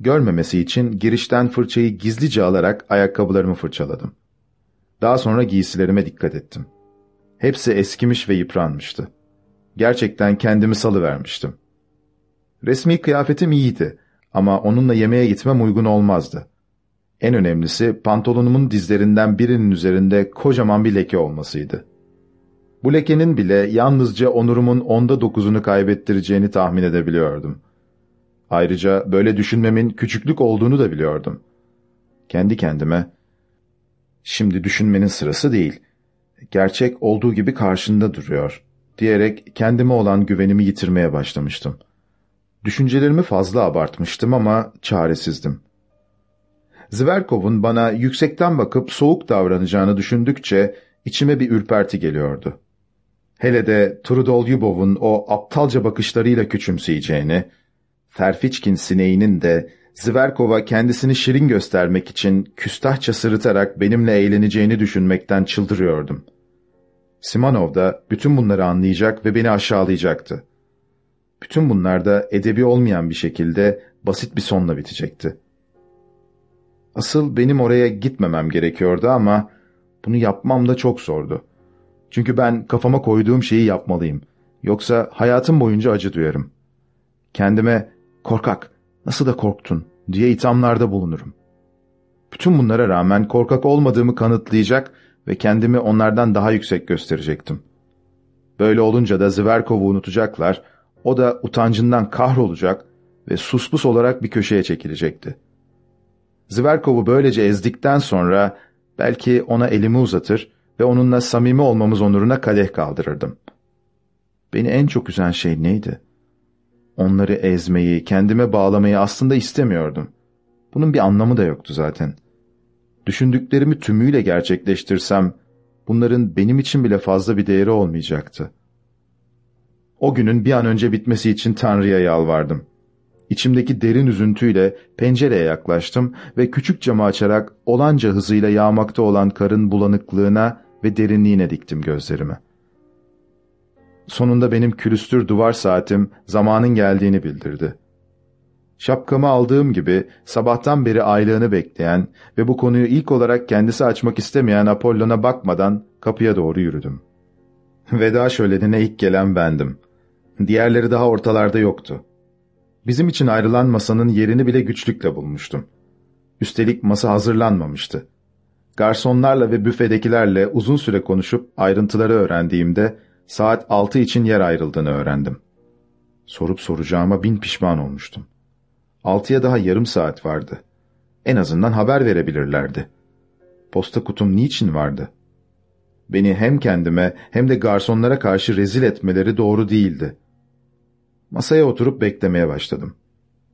Speaker 1: Görmemesi için girişten fırçayı gizlice alarak ayakkabılarımı fırçaladım. Daha sonra giysilerime dikkat ettim. Hepsi eskimiş ve yıpranmıştı. Gerçekten kendimi salıvermiştim. Resmi kıyafetim iyiydi ama onunla yemeğe gitmem uygun olmazdı. En önemlisi pantolonumun dizlerinden birinin üzerinde kocaman bir leke olmasıydı. Bu lekenin bile yalnızca onurumun onda dokuzunu kaybettireceğini tahmin edebiliyordum. Ayrıca böyle düşünmemin küçüklük olduğunu da biliyordum. Kendi kendime, şimdi düşünmenin sırası değil, gerçek olduğu gibi karşında duruyor, diyerek kendime olan güvenimi yitirmeye başlamıştım. Düşüncelerimi fazla abartmıştım ama çaresizdim. Zverkov'un bana yüksekten bakıp soğuk davranacağını düşündükçe içime bir ürperti geliyordu. Hele de Trudolyubov'un o aptalca bakışlarıyla küçümseyeceğini, Ferfiçkin sineğinin de Zverkov'a kendisini şirin göstermek için küstahça sırıtarak benimle eğleneceğini düşünmekten çıldırıyordum. Simonov da bütün bunları anlayacak ve beni aşağılayacaktı. Bütün bunlar da edebi olmayan bir şekilde basit bir sonla bitecekti. Asıl benim oraya gitmemem gerekiyordu ama bunu yapmam da çok zordu. Çünkü ben kafama koyduğum şeyi yapmalıyım. Yoksa hayatım boyunca acı duyarım. Kendime korkak, nasıl da korktun diye ithamlarda bulunurum. Bütün bunlara rağmen korkak olmadığımı kanıtlayacak ve kendimi onlardan daha yüksek gösterecektim. Böyle olunca da Zverkov'u unutacaklar, o da utancından kahrolacak ve suspus olarak bir köşeye çekilecekti. Zverkov'u böylece ezdikten sonra belki ona elimi uzatır ve onunla samimi olmamız onuruna kadeh kaldırırdım. Beni en çok üzen şey neydi? Onları ezmeyi, kendime bağlamayı aslında istemiyordum. Bunun bir anlamı da yoktu zaten. Düşündüklerimi tümüyle gerçekleştirsem, bunların benim için bile fazla bir değeri olmayacaktı. O günün bir an önce bitmesi için Tanrı'ya yalvardım. İçimdeki derin üzüntüyle pencereye yaklaştım ve küçük camı açarak olanca hızıyla yağmakta olan karın bulanıklığına ve derinliğine diktim gözlerimi. Sonunda benim külüstür duvar saatim zamanın geldiğini bildirdi. Şapkamı aldığım gibi sabahtan beri aylığını bekleyen ve bu konuyu ilk olarak kendisi açmak istemeyen Apollon'a bakmadan kapıya doğru yürüdüm. Veda şölenine ilk gelen bendim. Diğerleri daha ortalarda yoktu. Bizim için ayrılan masanın yerini bile güçlükle bulmuştum. Üstelik masa hazırlanmamıştı. Garsonlarla ve büfedekilerle uzun süre konuşup ayrıntıları öğrendiğimde saat altı için yer ayrıldığını öğrendim. Sorup soracağıma bin pişman olmuştum. Altıya daha yarım saat vardı. En azından haber verebilirlerdi. Posta kutum niçin vardı? Beni hem kendime hem de garsonlara karşı rezil etmeleri doğru değildi. Masaya oturup beklemeye başladım.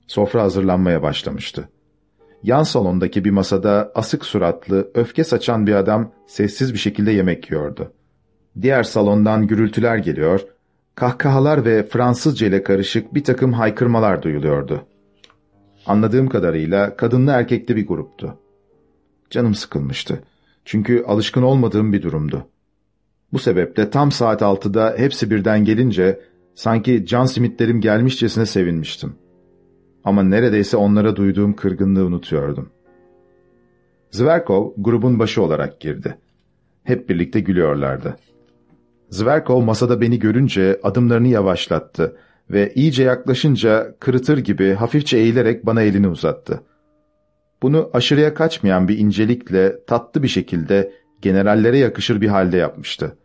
Speaker 1: Sofra hazırlanmaya başlamıştı. Yan salondaki bir masada asık suratlı, öfke saçan bir adam sessiz bir şekilde yemek yiyordu. Diğer salondan gürültüler geliyor, kahkahalar ve Fransızca ile karışık bir takım haykırmalar duyuluyordu. Anladığım kadarıyla kadınlı erkekli bir gruptu. Canım sıkılmıştı. Çünkü alışkın olmadığım bir durumdu. Bu sebeple tam saat altıda hepsi birden gelince sanki can simitlerim gelmişçesine sevinmiştim. Ama neredeyse onlara duyduğum kırgınlığı unutuyordum. Zverkov grubun başı olarak girdi. Hep birlikte gülüyorlardı. Zverkov masada beni görünce adımlarını yavaşlattı ve iyice yaklaşınca kırıtır gibi hafifçe eğilerek bana elini uzattı. Bunu aşırıya kaçmayan bir incelikle tatlı bir şekilde generallere yakışır bir halde yapmıştı.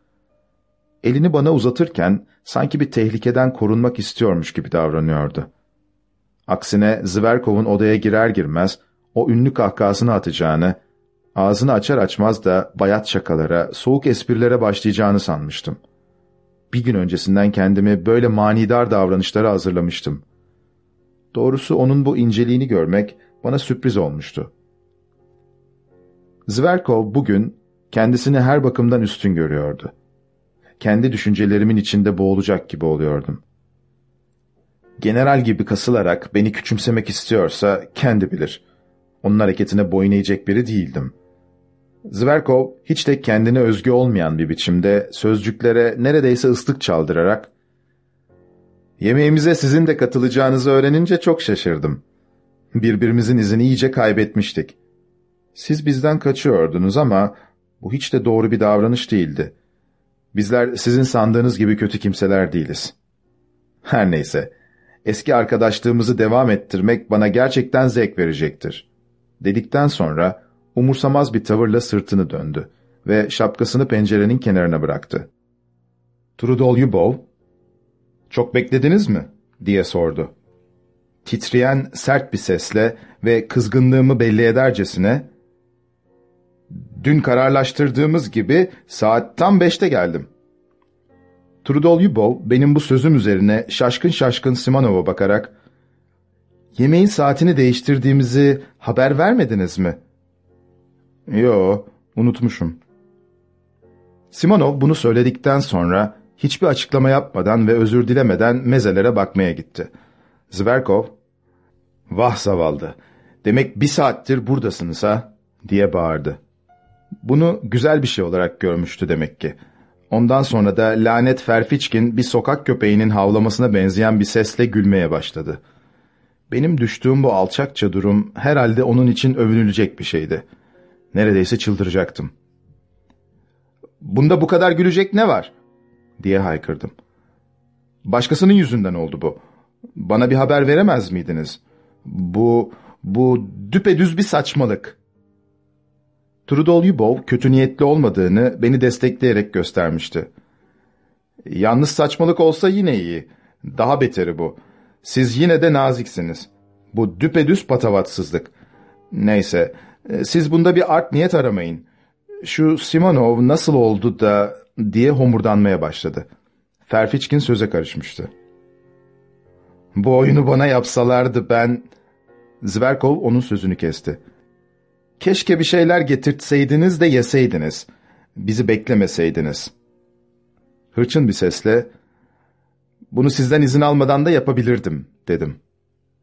Speaker 1: Elini bana uzatırken sanki bir tehlikeden korunmak istiyormuş gibi davranıyordu. Aksine Zverkov'un odaya girer girmez o ünlü kahkahasını atacağını, ağzını açar açmaz da bayat şakalara, soğuk esprilere başlayacağını sanmıştım. Bir gün öncesinden kendimi böyle manidar davranışlara hazırlamıştım. Doğrusu onun bu inceliğini görmek bana sürpriz olmuştu. Zverkov bugün kendisini her bakımdan üstün görüyordu. Kendi düşüncelerimin içinde boğulacak gibi oluyordum. General gibi kasılarak beni küçümsemek istiyorsa kendi bilir. Onun hareketine boyun eğecek biri değildim. Zverkov hiç de kendine özgü olmayan bir biçimde sözcüklere neredeyse ıslık çaldırarak ''Yemeğimize sizin de katılacağınızı öğrenince çok şaşırdım. Birbirimizin izini iyice kaybetmiştik. Siz bizden kaçıyordunuz ama bu hiç de doğru bir davranış değildi. Bizler sizin sandığınız gibi kötü kimseler değiliz. Her neyse, eski arkadaşlığımızı devam ettirmek bana gerçekten zevk verecektir. Dedikten sonra umursamaz bir tavırla sırtını döndü ve şapkasını pencerenin kenarına bıraktı. Trudol Yubov, ''Çok beklediniz mi?'' diye sordu. Titreyen sert bir sesle ve kızgınlığımı belli edercesine, ''Dün kararlaştırdığımız gibi saat tam beşte geldim.'' Trudol Yubov benim bu sözüm üzerine şaşkın şaşkın Simonov'a bakarak ''Yemeğin saatini değiştirdiğimizi haber vermediniz mi?'' ''Yo, unutmuşum.'' Simonov bunu söyledikten sonra hiçbir açıklama yapmadan ve özür dilemeden mezelere bakmaya gitti. Zverkov, ''Vah zavallı, Demek bir saattir buradasınız ha? diye bağırdı. Bunu güzel bir şey olarak görmüştü demek ki. Ondan sonra da lanet Ferfiçkin bir sokak köpeğinin havlamasına benzeyen bir sesle gülmeye başladı. Benim düştüğüm bu alçakça durum herhalde onun için övünülecek bir şeydi. Neredeyse çıldıracaktım. ''Bunda bu kadar gülecek ne var?'' diye haykırdım. ''Başkasının yüzünden oldu bu. Bana bir haber veremez miydiniz? Bu, bu düpedüz bir saçmalık.'' Trudolyubov kötü niyetli olmadığını beni destekleyerek göstermişti. Yalnız saçmalık olsa yine iyi. Daha beteri bu. Siz yine de naziksiniz. Bu düpedüz patavatsızlık. Neyse, siz bunda bir art niyet aramayın. Şu Simonov nasıl oldu da diye homurdanmaya başladı. Ferfiçkin söze karışmıştı. Bu oyunu bana yapsalardı ben... Zverkov onun sözünü kesti. Keşke bir şeyler getirtseydiniz de yeseydiniz. Bizi beklemeseydiniz. Hırçın bir sesle, bunu sizden izin almadan da yapabilirdim, dedim.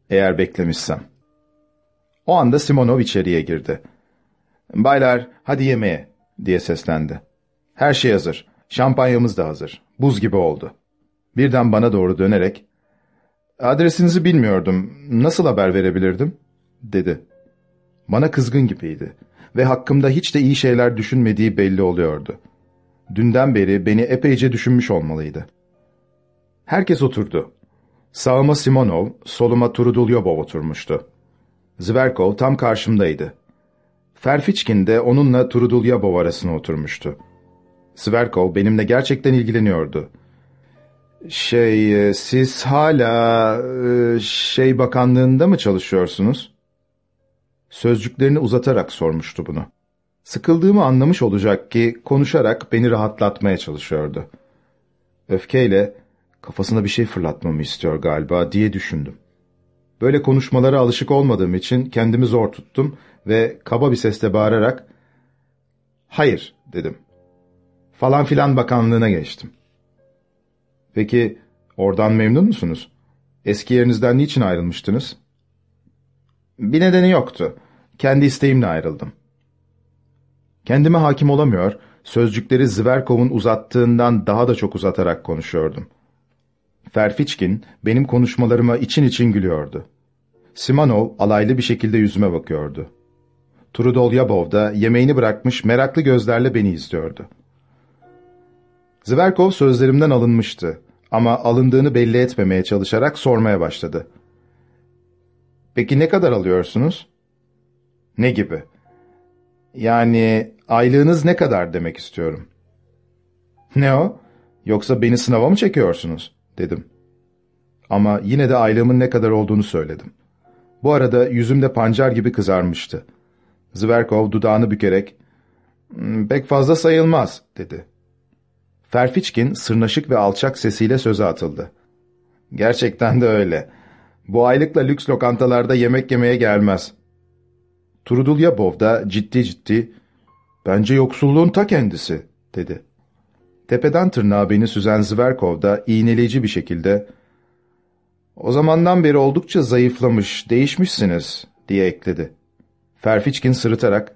Speaker 1: Eğer beklemişsem. O anda Simonov içeriye girdi. Baylar, hadi yemeğe, diye seslendi. Her şey hazır. Şampanyamız da hazır. Buz gibi oldu. Birden bana doğru dönerek, adresinizi bilmiyordum. Nasıl haber verebilirdim? dedi. Bana kızgın gibiydi ve hakkımda hiç de iyi şeyler düşünmediği belli oluyordu. Dünden beri beni epeyce düşünmüş olmalıydı. Herkes oturdu. Sağıma Simonov, soluma Turudulyobov oturmuştu. Zverkov tam karşımdaydı. Ferfiçkin de onunla Turudulyobov arasına oturmuştu. Zverkov benimle gerçekten ilgileniyordu. Şey, e, siz hala e, şey bakanlığında mı çalışıyorsunuz? Sözcüklerini uzatarak sormuştu bunu. Sıkıldığımı anlamış olacak ki konuşarak beni rahatlatmaya çalışıyordu. Öfkeyle kafasına bir şey fırlatmamı istiyor galiba diye düşündüm. Böyle konuşmalara alışık olmadığım için kendimi zor tuttum ve kaba bir sesle bağırarak ''Hayır'' dedim. Falan filan bakanlığına geçtim. Peki oradan memnun musunuz? Eski yerinizden niçin ayrılmıştınız? Bir nedeni yoktu. Kendi isteğimle ayrıldım. Kendime hakim olamıyor, sözcükleri Zverkov'un uzattığından daha da çok uzatarak konuşuyordum. Ferfiçkin benim konuşmalarıma için için gülüyordu. Simanov alaylı bir şekilde yüzüme bakıyordu. Trudolyabov da yemeğini bırakmış meraklı gözlerle beni izliyordu. Zverkov sözlerimden alınmıştı ama alındığını belli etmemeye çalışarak sormaya başladı. Peki ne kadar alıyorsunuz? Ne gibi? Yani aylığınız ne kadar demek istiyorum. Ne o? Yoksa beni sınava mı çekiyorsunuz? Dedim. Ama yine de aylığımın ne kadar olduğunu söyledim. Bu arada yüzümde pancar gibi kızarmıştı. Zverkov dudağını bükerek, hmm, ''Pek fazla sayılmaz.'' dedi. Ferfiçkin sırnaşık ve alçak sesiyle söze atıldı. ''Gerçekten de öyle. Bu aylıkla lüks lokantalarda yemek yemeye gelmez. Trudulyabov da ciddi ciddi, ''Bence yoksulluğun ta kendisi.'' dedi. Tepeden tırnağa beni süzen Zverkov da iğneleyici bir şekilde, ''O zamandan beri oldukça zayıflamış, değişmişsiniz.'' diye ekledi. Ferfiçkin sırıtarak,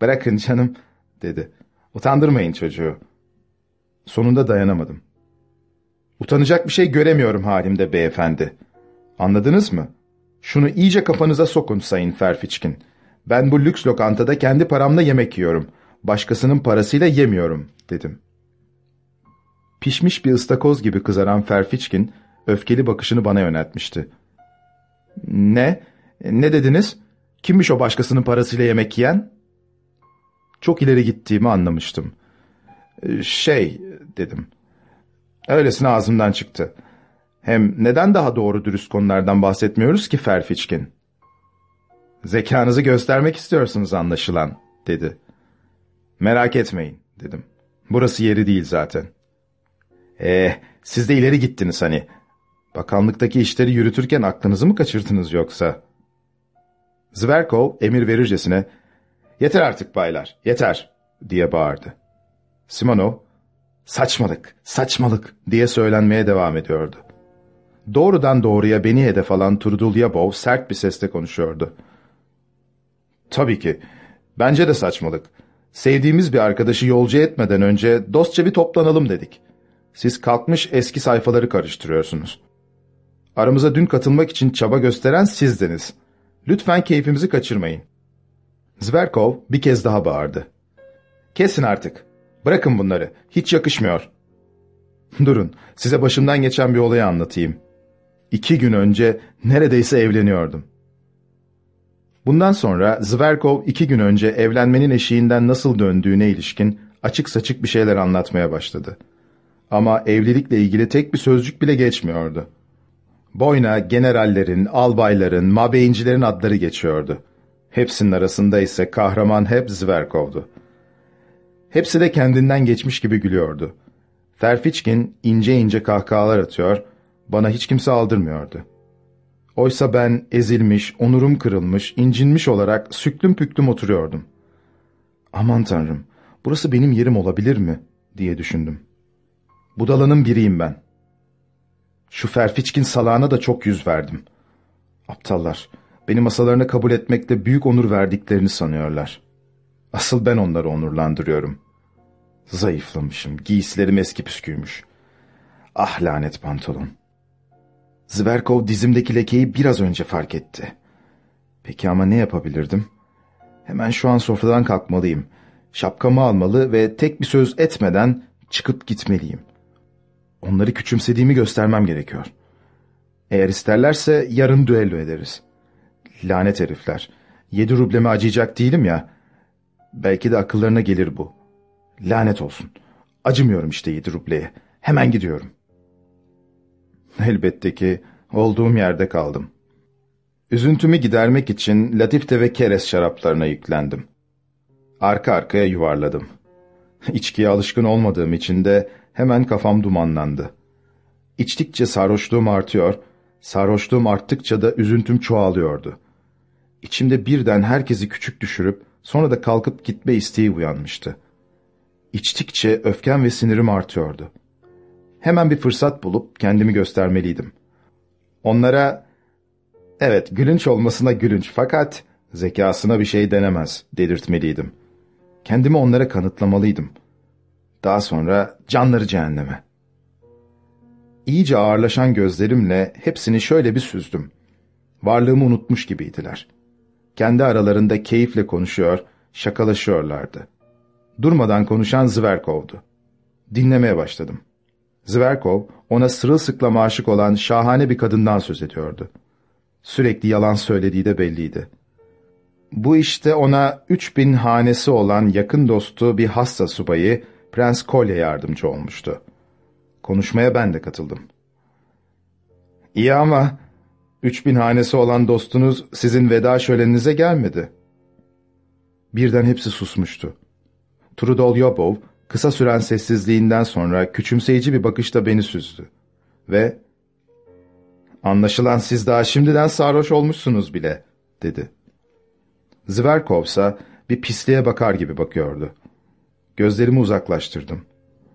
Speaker 1: ''Bırakın canım.'' dedi. ''Utandırmayın çocuğu.'' Sonunda dayanamadım. ''Utanacak bir şey göremiyorum halimde beyefendi.'' Anladınız mı? Şunu iyice kafanıza sokun Sayın Ferfiçkin. Ben bu lüks lokantada kendi paramla yemek yiyorum. Başkasının parasıyla yemiyorum, dedim. Pişmiş bir ıstakoz gibi kızaran Ferfiçkin, öfkeli bakışını bana yöneltmişti. Ne? Ne dediniz? Kimmiş o başkasının parasıyla yemek yiyen? Çok ileri gittiğimi anlamıştım. Şey, dedim. Öylesine ağzımdan çıktı. Hem neden daha doğru dürüst konulardan bahsetmiyoruz ki Ferfiçkin? Zekanızı göstermek istiyorsunuz anlaşılan, dedi. Merak etmeyin, dedim. Burası yeri değil zaten. Eh, siz de ileri gittiniz hani. Bakanlıktaki işleri yürütürken aklınızı mı kaçırdınız yoksa? Zverkov emir verircesine, ''Yeter artık baylar, yeter!'' diye bağırdı. Simonov, ''Saçmalık, saçmalık!'' diye söylenmeye devam ediyordu. Doğrudan doğruya beni hedef alan Turdulyabov sert bir sesle konuşuyordu. Tabii ki. Bence de saçmalık. Sevdiğimiz bir arkadaşı yolcu etmeden önce dostça bir toplanalım dedik. Siz kalkmış eski sayfaları karıştırıyorsunuz. Aramıza dün katılmak için çaba gösteren sizdiniz. Lütfen keyfimizi kaçırmayın. Zverkov bir kez daha bağırdı. Kesin artık. Bırakın bunları. Hiç yakışmıyor. Durun, size başımdan geçen bir olayı anlatayım. İki gün önce neredeyse evleniyordum. Bundan sonra Zverkov iki gün önce evlenmenin eşiğinden nasıl döndüğüne ilişkin açık saçık bir şeyler anlatmaya başladı. Ama evlilikle ilgili tek bir sözcük bile geçmiyordu. Boyna generallerin, albayların, mabeyincilerin adları geçiyordu. Hepsinin arasında ise kahraman hep Zverkov'du. Hepsi de kendinden geçmiş gibi gülüyordu. Ferfiçkin ince ince kahkahalar atıyor, bana hiç kimse aldırmıyordu. Oysa ben ezilmiş, onurum kırılmış, incinmiş olarak süklüm püklüm oturuyordum. Aman tanrım, burası benim yerim olabilir mi? diye düşündüm. Budalanın biriyim ben. Şu Ferfiçkin salağına da çok yüz verdim. Aptallar, beni masalarına kabul etmekle büyük onur verdiklerini sanıyorlar. Asıl ben onları onurlandırıyorum. Zayıflamışım, giysilerim eski püsküymüş. Ah lanet pantolon. Zverkov dizimdeki lekeyi biraz önce fark etti. Peki ama ne yapabilirdim? Hemen şu an sofradan kalkmalıyım. Şapkamı almalı ve tek bir söz etmeden çıkıp gitmeliyim. Onları küçümsediğimi göstermem gerekiyor. Eğer isterlerse yarın düello ederiz. Lanet herifler. Yedi rubleme acıyacak değilim ya. Belki de akıllarına gelir bu. Lanet olsun. Acımıyorum işte yedi rubleye. Hemen gidiyorum. Elbette ki olduğum yerde kaldım. Üzüntümü gidermek için Latifte ve Keres şaraplarına yüklendim. Arka arkaya yuvarladım. İçkiye alışkın olmadığım için de hemen kafam dumanlandı. İçtikçe sarhoşluğum artıyor, sarhoşluğum arttıkça da üzüntüm çoğalıyordu. İçimde birden herkesi küçük düşürüp sonra da kalkıp gitme isteği uyanmıştı. İçtikçe öfkem ve sinirim artıyordu. Hemen bir fırsat bulup kendimi göstermeliydim. Onlara, evet gülünç olmasına gülünç fakat zekasına bir şey denemez dedirtmeliydim. Kendimi onlara kanıtlamalıydım. Daha sonra canları cehenneme. İyice ağırlaşan gözlerimle hepsini şöyle bir süzdüm. Varlığımı unutmuş gibiydiler. Kendi aralarında keyifle konuşuyor, şakalaşıyorlardı. Durmadan konuşan Zverkov'du. Dinlemeye başladım. Zverkov ona sırılsıklam aşık olan şahane bir kadından söz ediyordu. Sürekli yalan söylediği de belliydi. Bu işte ona üç bin hanesi olan yakın dostu bir hasta subayı Prens Kolye yardımcı olmuştu. Konuşmaya ben de katıldım. İyi ama üç bin hanesi olan dostunuz sizin veda şöleninize gelmedi. Birden hepsi susmuştu. Trudol Yobov kısa süren sessizliğinden sonra küçümseyici bir bakışla beni süzdü. Ve ''Anlaşılan siz daha şimdiden sarhoş olmuşsunuz bile.'' dedi. Zverkov bir pisliğe bakar gibi bakıyordu. Gözlerimi uzaklaştırdım.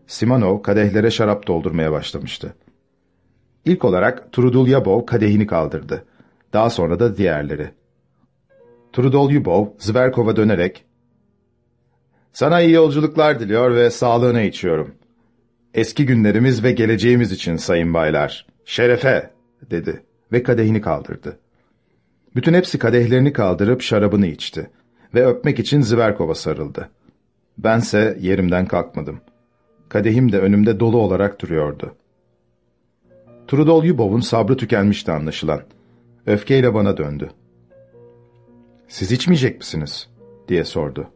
Speaker 1: Simanov kadehlere şarap doldurmaya başlamıştı. İlk olarak Trudulyabov kadehini kaldırdı. Daha sonra da diğerleri. Trudolyubov Zverkov'a dönerek ''Sana iyi yolculuklar diliyor ve sağlığına içiyorum. Eski günlerimiz ve geleceğimiz için sayın baylar. Şerefe!'' dedi ve kadehini kaldırdı. Bütün hepsi kadehlerini kaldırıp şarabını içti ve öpmek için Zverkov'a sarıldı. Bense yerimden kalkmadım. Kadehim de önümde dolu olarak duruyordu. Trudol Yubov'un sabrı tükenmişti anlaşılan. Öfkeyle bana döndü. ''Siz içmeyecek misiniz?'' diye sordu.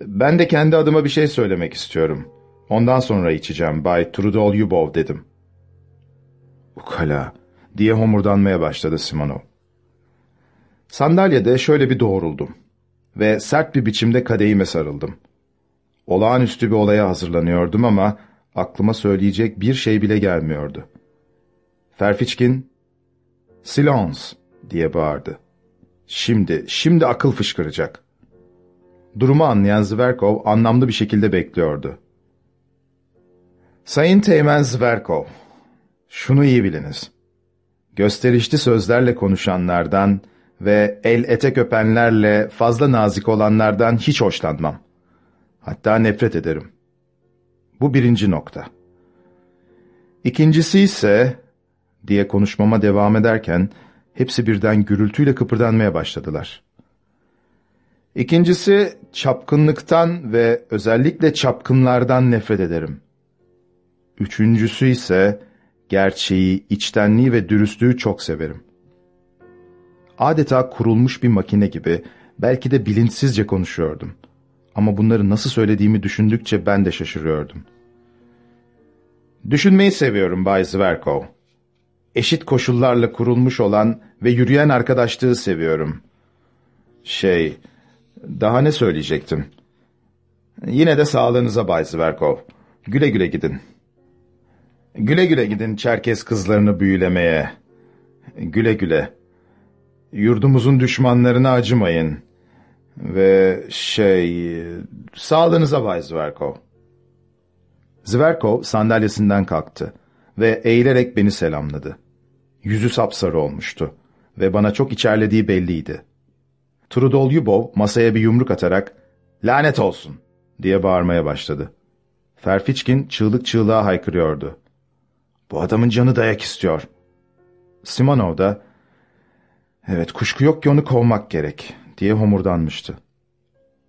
Speaker 1: ''Ben de kendi adıma bir şey söylemek istiyorum. Ondan sonra içeceğim Bay Trudol Yubov.'' dedim. ''Ukala'' diye homurdanmaya başladı Simonov. Sandalyede şöyle bir doğruldum ve sert bir biçimde kadehime sarıldım. Olağanüstü bir olaya hazırlanıyordum ama aklıma söyleyecek bir şey bile gelmiyordu. Ferfiçkin, ''Silence!'' diye bağırdı. Şimdi, şimdi akıl fışkıracak. Durumu anlayan Zverkov anlamlı bir şekilde bekliyordu. Sayın Teğmen Zverkov, şunu iyi biliniz. Gösterişli sözlerle konuşanlardan ve el etek öpenlerle fazla nazik olanlardan hiç hoşlanmam. Hatta nefret ederim. Bu birinci nokta. İkincisi ise, diye konuşmama devam ederken, hepsi birden gürültüyle kıpırdanmaya başladılar. İkincisi, çapkınlıktan ve özellikle çapkınlardan nefret ederim. Üçüncüsü ise, gerçeği, içtenliği ve dürüstlüğü çok severim. Adeta kurulmuş bir makine gibi, belki de bilinçsizce konuşuyordum. Ama bunları nasıl söylediğimi düşündükçe ben de şaşırıyordum. Düşünmeyi seviyorum Bay Zverkov. Eşit koşullarla kurulmuş olan ve yürüyen arkadaşlığı seviyorum. Şey, daha ne söyleyecektim? Yine de sağlığınıza Bay Zverkov. Güle güle gidin. Güle güle gidin Çerkez kızlarını büyülemeye. Güle güle. Yurdumuzun düşmanlarına acımayın. Ve şey, sağlığınıza Bay Zverkov. Zverkov sandalyesinden kalktı ve eğilerek beni selamladı. Yüzü sapsarı olmuştu ve bana çok içerlediği belliydi. Trudol Yubov masaya bir yumruk atarak ''Lanet olsun!'' diye bağırmaya başladı. Ferfiçkin çığlık çığlığa haykırıyordu. ''Bu adamın canı dayak istiyor.'' Simonov da ''Evet kuşku yok ki onu kovmak gerek.'' diye homurdanmıştı.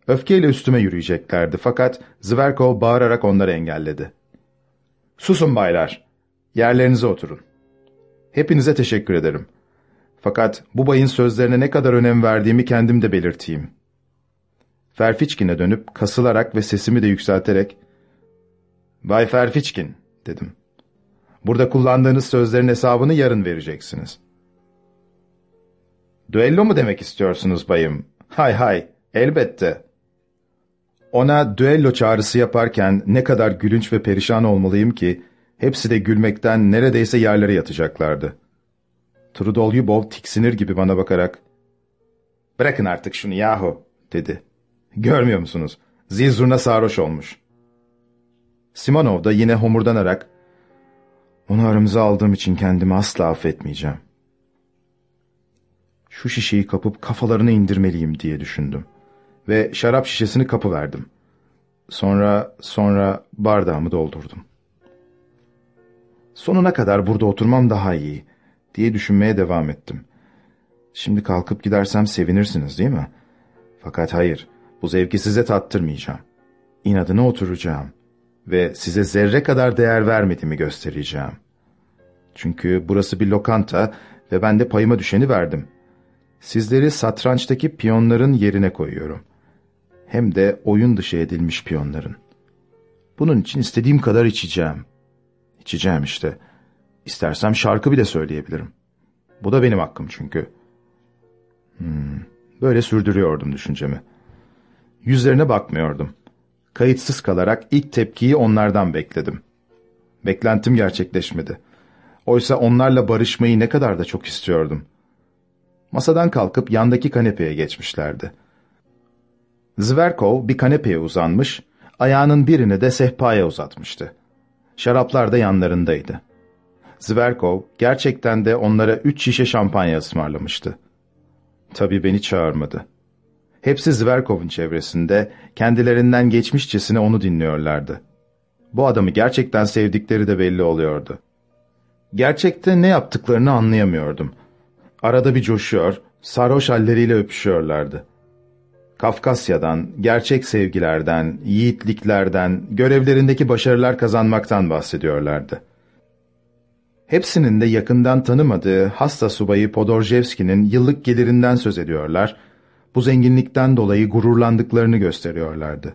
Speaker 1: Öfkeyle üstüme yürüyeceklerdi fakat Zverkov bağırarak onları engelledi. ''Susun baylar, yerlerinize oturun. Hepinize teşekkür ederim. Fakat bu bayın sözlerine ne kadar önem verdiğimi kendim de belirteyim.'' Ferfiçkin'e dönüp kasılarak ve sesimi de yükselterek ''Bay Ferfiçkin'' dedim. ''Burada kullandığınız sözlerin hesabını yarın vereceksiniz.'' ''Düello mu demek istiyorsunuz bayım?'' ''Hay hay, elbette.'' Ona düello çağrısı yaparken ne kadar gülünç ve perişan olmalıyım ki, hepsi de gülmekten neredeyse yerlere yatacaklardı. Trudolyubov tiksinir gibi bana bakarak, ''Bırakın artık şunu yahu'' dedi. ''Görmüyor musunuz? Zil sarhoş olmuş.'' Simonov da yine homurdanarak, ''Onu aramıza aldığım için kendimi asla affetmeyeceğim. Şu şişeyi kapıp kafalarını indirmeliyim diye düşündüm ve şarap şişesini kapı verdim. Sonra, sonra bardağımı doldurdum. Sonuna kadar burada oturmam daha iyi diye düşünmeye devam ettim. Şimdi kalkıp gidersem sevinirsiniz değil mi? Fakat hayır, bu zevki size tattırmayacağım. İnadına oturacağım ve size zerre kadar değer vermediğimi göstereceğim. Çünkü burası bir lokanta ve ben de payıma düşeni verdim. Sizleri satrançtaki piyonların yerine koyuyorum hem de oyun dışı edilmiş piyonların. Bunun için istediğim kadar içeceğim. İçeceğim işte. İstersem şarkı bile söyleyebilirim. Bu da benim hakkım çünkü. Hmm, böyle sürdürüyordum düşüncemi. Yüzlerine bakmıyordum. Kayıtsız kalarak ilk tepkiyi onlardan bekledim. Beklentim gerçekleşmedi. Oysa onlarla barışmayı ne kadar da çok istiyordum. Masadan kalkıp yandaki kanepeye geçmişlerdi. Zverkov bir kanepeye uzanmış, ayağının birini de sehpaya uzatmıştı. Şaraplar da yanlarındaydı. Zverkov gerçekten de onlara üç şişe şampanya ısmarlamıştı. Tabii beni çağırmadı. Hepsi Zverkov'un çevresinde kendilerinden geçmişçesine onu dinliyorlardı. Bu adamı gerçekten sevdikleri de belli oluyordu. Gerçekte ne yaptıklarını anlayamıyordum. Arada bir coşuyor, sarhoş halleriyle öpüşüyorlardı. Kafkasya'dan, gerçek sevgilerden, yiğitliklerden, görevlerindeki başarılar kazanmaktan bahsediyorlardı. Hepsinin de yakından tanımadığı hasta subayı Podorjevski'nin yıllık gelirinden söz ediyorlar, bu zenginlikten dolayı gururlandıklarını gösteriyorlardı.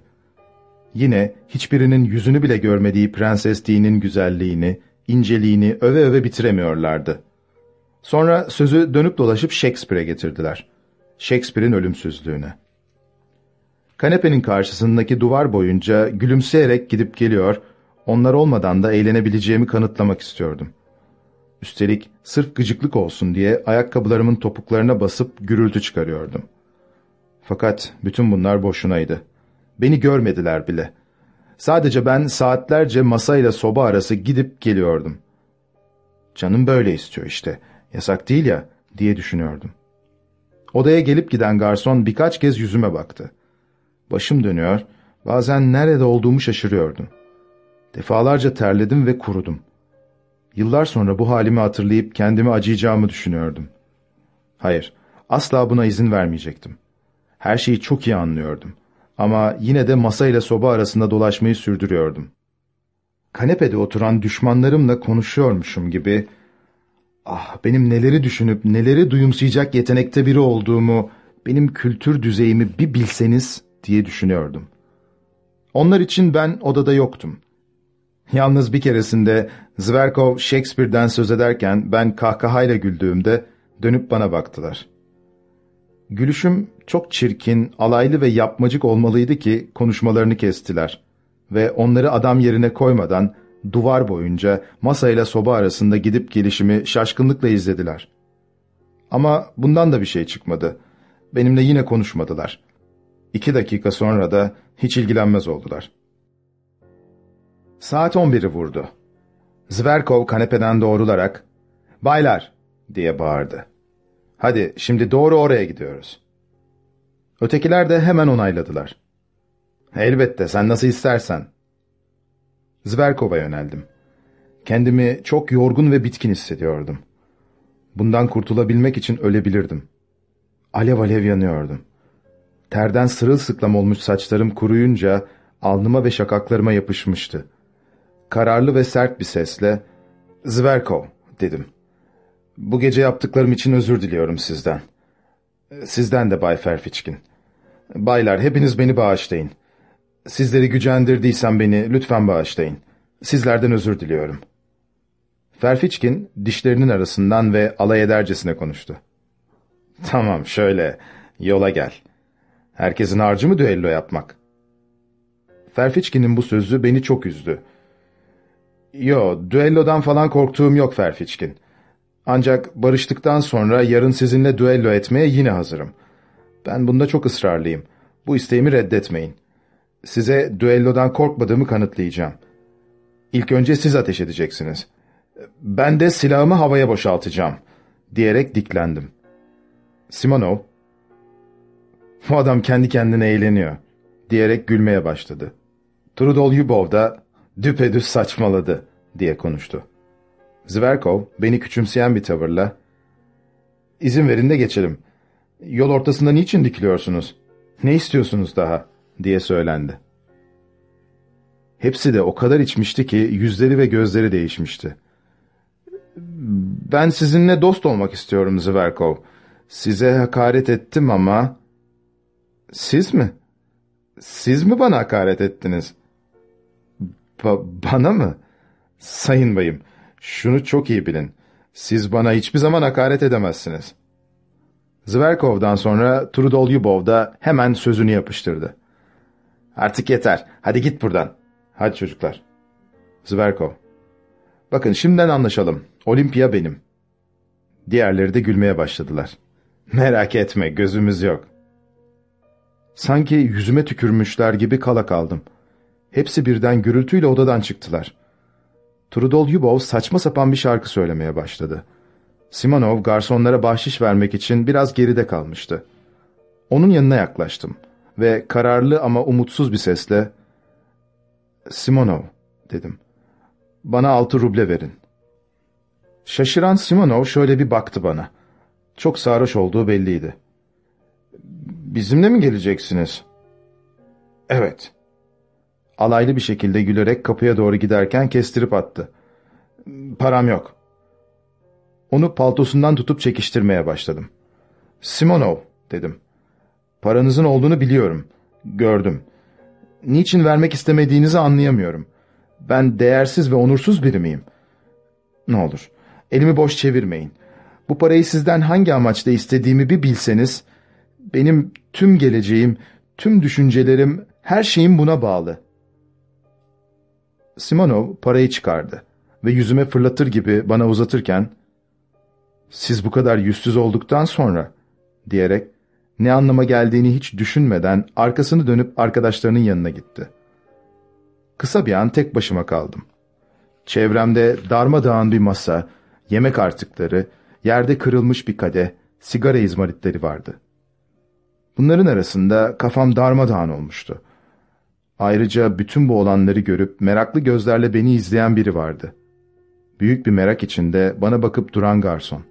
Speaker 1: Yine hiçbirinin yüzünü bile görmediği Prenses Dee'nin güzelliğini, inceliğini öve öve bitiremiyorlardı. Sonra sözü dönüp dolaşıp Shakespeare'e getirdiler. Shakespeare'in ölümsüzlüğüne. Kanepenin karşısındaki duvar boyunca gülümseyerek gidip geliyor, onlar olmadan da eğlenebileceğimi kanıtlamak istiyordum. Üstelik sırf gıcıklık olsun diye ayakkabılarımın topuklarına basıp gürültü çıkarıyordum. Fakat bütün bunlar boşunaydı. Beni görmediler bile. Sadece ben saatlerce masayla soba arası gidip geliyordum. Canım böyle istiyor işte, yasak değil ya diye düşünüyordum. Odaya gelip giden garson birkaç kez yüzüme baktı. Başım dönüyor, bazen nerede olduğumu şaşırıyordum. Defalarca terledim ve kurudum. Yıllar sonra bu halimi hatırlayıp kendimi acıyacağımı düşünüyordum. Hayır, asla buna izin vermeyecektim. Her şeyi çok iyi anlıyordum. Ama yine de masa ile soba arasında dolaşmayı sürdürüyordum. Kanepede oturan düşmanlarımla konuşuyormuşum gibi, ah benim neleri düşünüp neleri duyumsayacak yetenekte biri olduğumu, benim kültür düzeyimi bir bilseniz diye düşünüyordum. Onlar için ben odada yoktum. Yalnız bir keresinde Zverkov Shakespeare'den söz ederken ben kahkahayla güldüğümde dönüp bana baktılar. Gülüşüm çok çirkin, alaylı ve yapmacık olmalıydı ki konuşmalarını kestiler ve onları adam yerine koymadan duvar boyunca masayla soba arasında gidip gelişimi şaşkınlıkla izlediler. Ama bundan da bir şey çıkmadı. Benimle yine konuşmadılar. İki dakika sonra da hiç ilgilenmez oldular. Saat on biri vurdu. Zverkov kanepeden doğrularak, ''Baylar!'' diye bağırdı. ''Hadi şimdi doğru oraya gidiyoruz.'' Ötekiler de hemen onayladılar. ''Elbette sen nasıl istersen.'' Zverkov'a yöneldim. Kendimi çok yorgun ve bitkin hissediyordum. Bundan kurtulabilmek için ölebilirdim. Alev alev yanıyordum. Terden sırılsıklam olmuş saçlarım kuruyunca alnıma ve şakaklarıma yapışmıştı. Kararlı ve sert bir sesle ''Zverkov'' dedim. ''Bu gece yaptıklarım için özür diliyorum sizden. Sizden de Bay Ferfiçkin. Baylar hepiniz beni bağışlayın. Sizleri gücendirdiysem beni lütfen bağışlayın. Sizlerden özür diliyorum.'' Ferfiçkin dişlerinin arasından ve alay edercesine konuştu. ''Tamam şöyle, yola gel. Herkesin harcı mı düello yapmak?'' Ferfiçkin'in bu sözü beni çok üzdü. Yo, düellodan falan korktuğum yok Ferfiçkin. Ancak barıştıktan sonra yarın sizinle düello etmeye yine hazırım. Ben bunda çok ısrarlıyım. Bu isteğimi reddetmeyin. Size düellodan korkmadığımı kanıtlayacağım. İlk önce siz ateş edeceksiniz. Ben de silahımı havaya boşaltacağım, diyerek diklendim. Simonov, bu adam kendi kendine eğleniyor, diyerek gülmeye başladı. Trudol Yubov da düpedüz saçmaladı diye konuştu. Zverkov beni küçümseyen bir tavırla izin verin de geçelim. Yol ortasında niçin dikiliyorsunuz? Ne istiyorsunuz daha? Diye söylendi. Hepsi de o kadar içmişti ki yüzleri ve gözleri değişmişti. Ben sizinle dost olmak istiyorum Zverkov. Size hakaret ettim ama... Siz mi? Siz mi bana hakaret ettiniz? Ba bana mı? Sayın bayım, şunu çok iyi bilin. Siz bana hiçbir zaman hakaret edemezsiniz. Zverkov'dan sonra Trudolyubov da hemen sözünü yapıştırdı. Artık yeter. Hadi git buradan. Hadi çocuklar. Zverkov. Bakın şimdiden anlaşalım. Olimpiya benim. Diğerleri de gülmeye başladılar. Merak etme gözümüz yok. Sanki yüzüme tükürmüşler gibi kala kaldım. Hepsi birden gürültüyle odadan çıktılar. Trudol Yubov saçma sapan bir şarkı söylemeye başladı. Simonov garsonlara bahşiş vermek için biraz geride kalmıştı. Onun yanına yaklaştım ve kararlı ama umutsuz bir sesle ''Simonov'' dedim. ''Bana altı ruble verin.'' Şaşıran Simonov şöyle bir baktı bana. Çok sarhoş olduğu belliydi. ''Bizimle mi geleceksiniz?'' ''Evet.'' Alaylı bir şekilde gülerek kapıya doğru giderken kestirip attı. Param yok. Onu paltosundan tutup çekiştirmeye başladım. Simonov dedim. Paranızın olduğunu biliyorum. Gördüm. Niçin vermek istemediğinizi anlayamıyorum. Ben değersiz ve onursuz biri miyim? Ne olur elimi boş çevirmeyin. Bu parayı sizden hangi amaçla istediğimi bir bilseniz, benim tüm geleceğim, tüm düşüncelerim, her şeyim buna bağlı.'' Simonov parayı çıkardı ve yüzüme fırlatır gibi bana uzatırken ''Siz bu kadar yüzsüz olduktan sonra'' diyerek ne anlama geldiğini hiç düşünmeden arkasını dönüp arkadaşlarının yanına gitti. Kısa bir an tek başıma kaldım. Çevremde darmadağın bir masa, yemek artıkları, yerde kırılmış bir kade, sigara izmaritleri vardı. Bunların arasında kafam darmadağın olmuştu. Ayrıca bütün bu olanları görüp meraklı gözlerle beni izleyen biri vardı. Büyük bir merak içinde bana bakıp duran garson.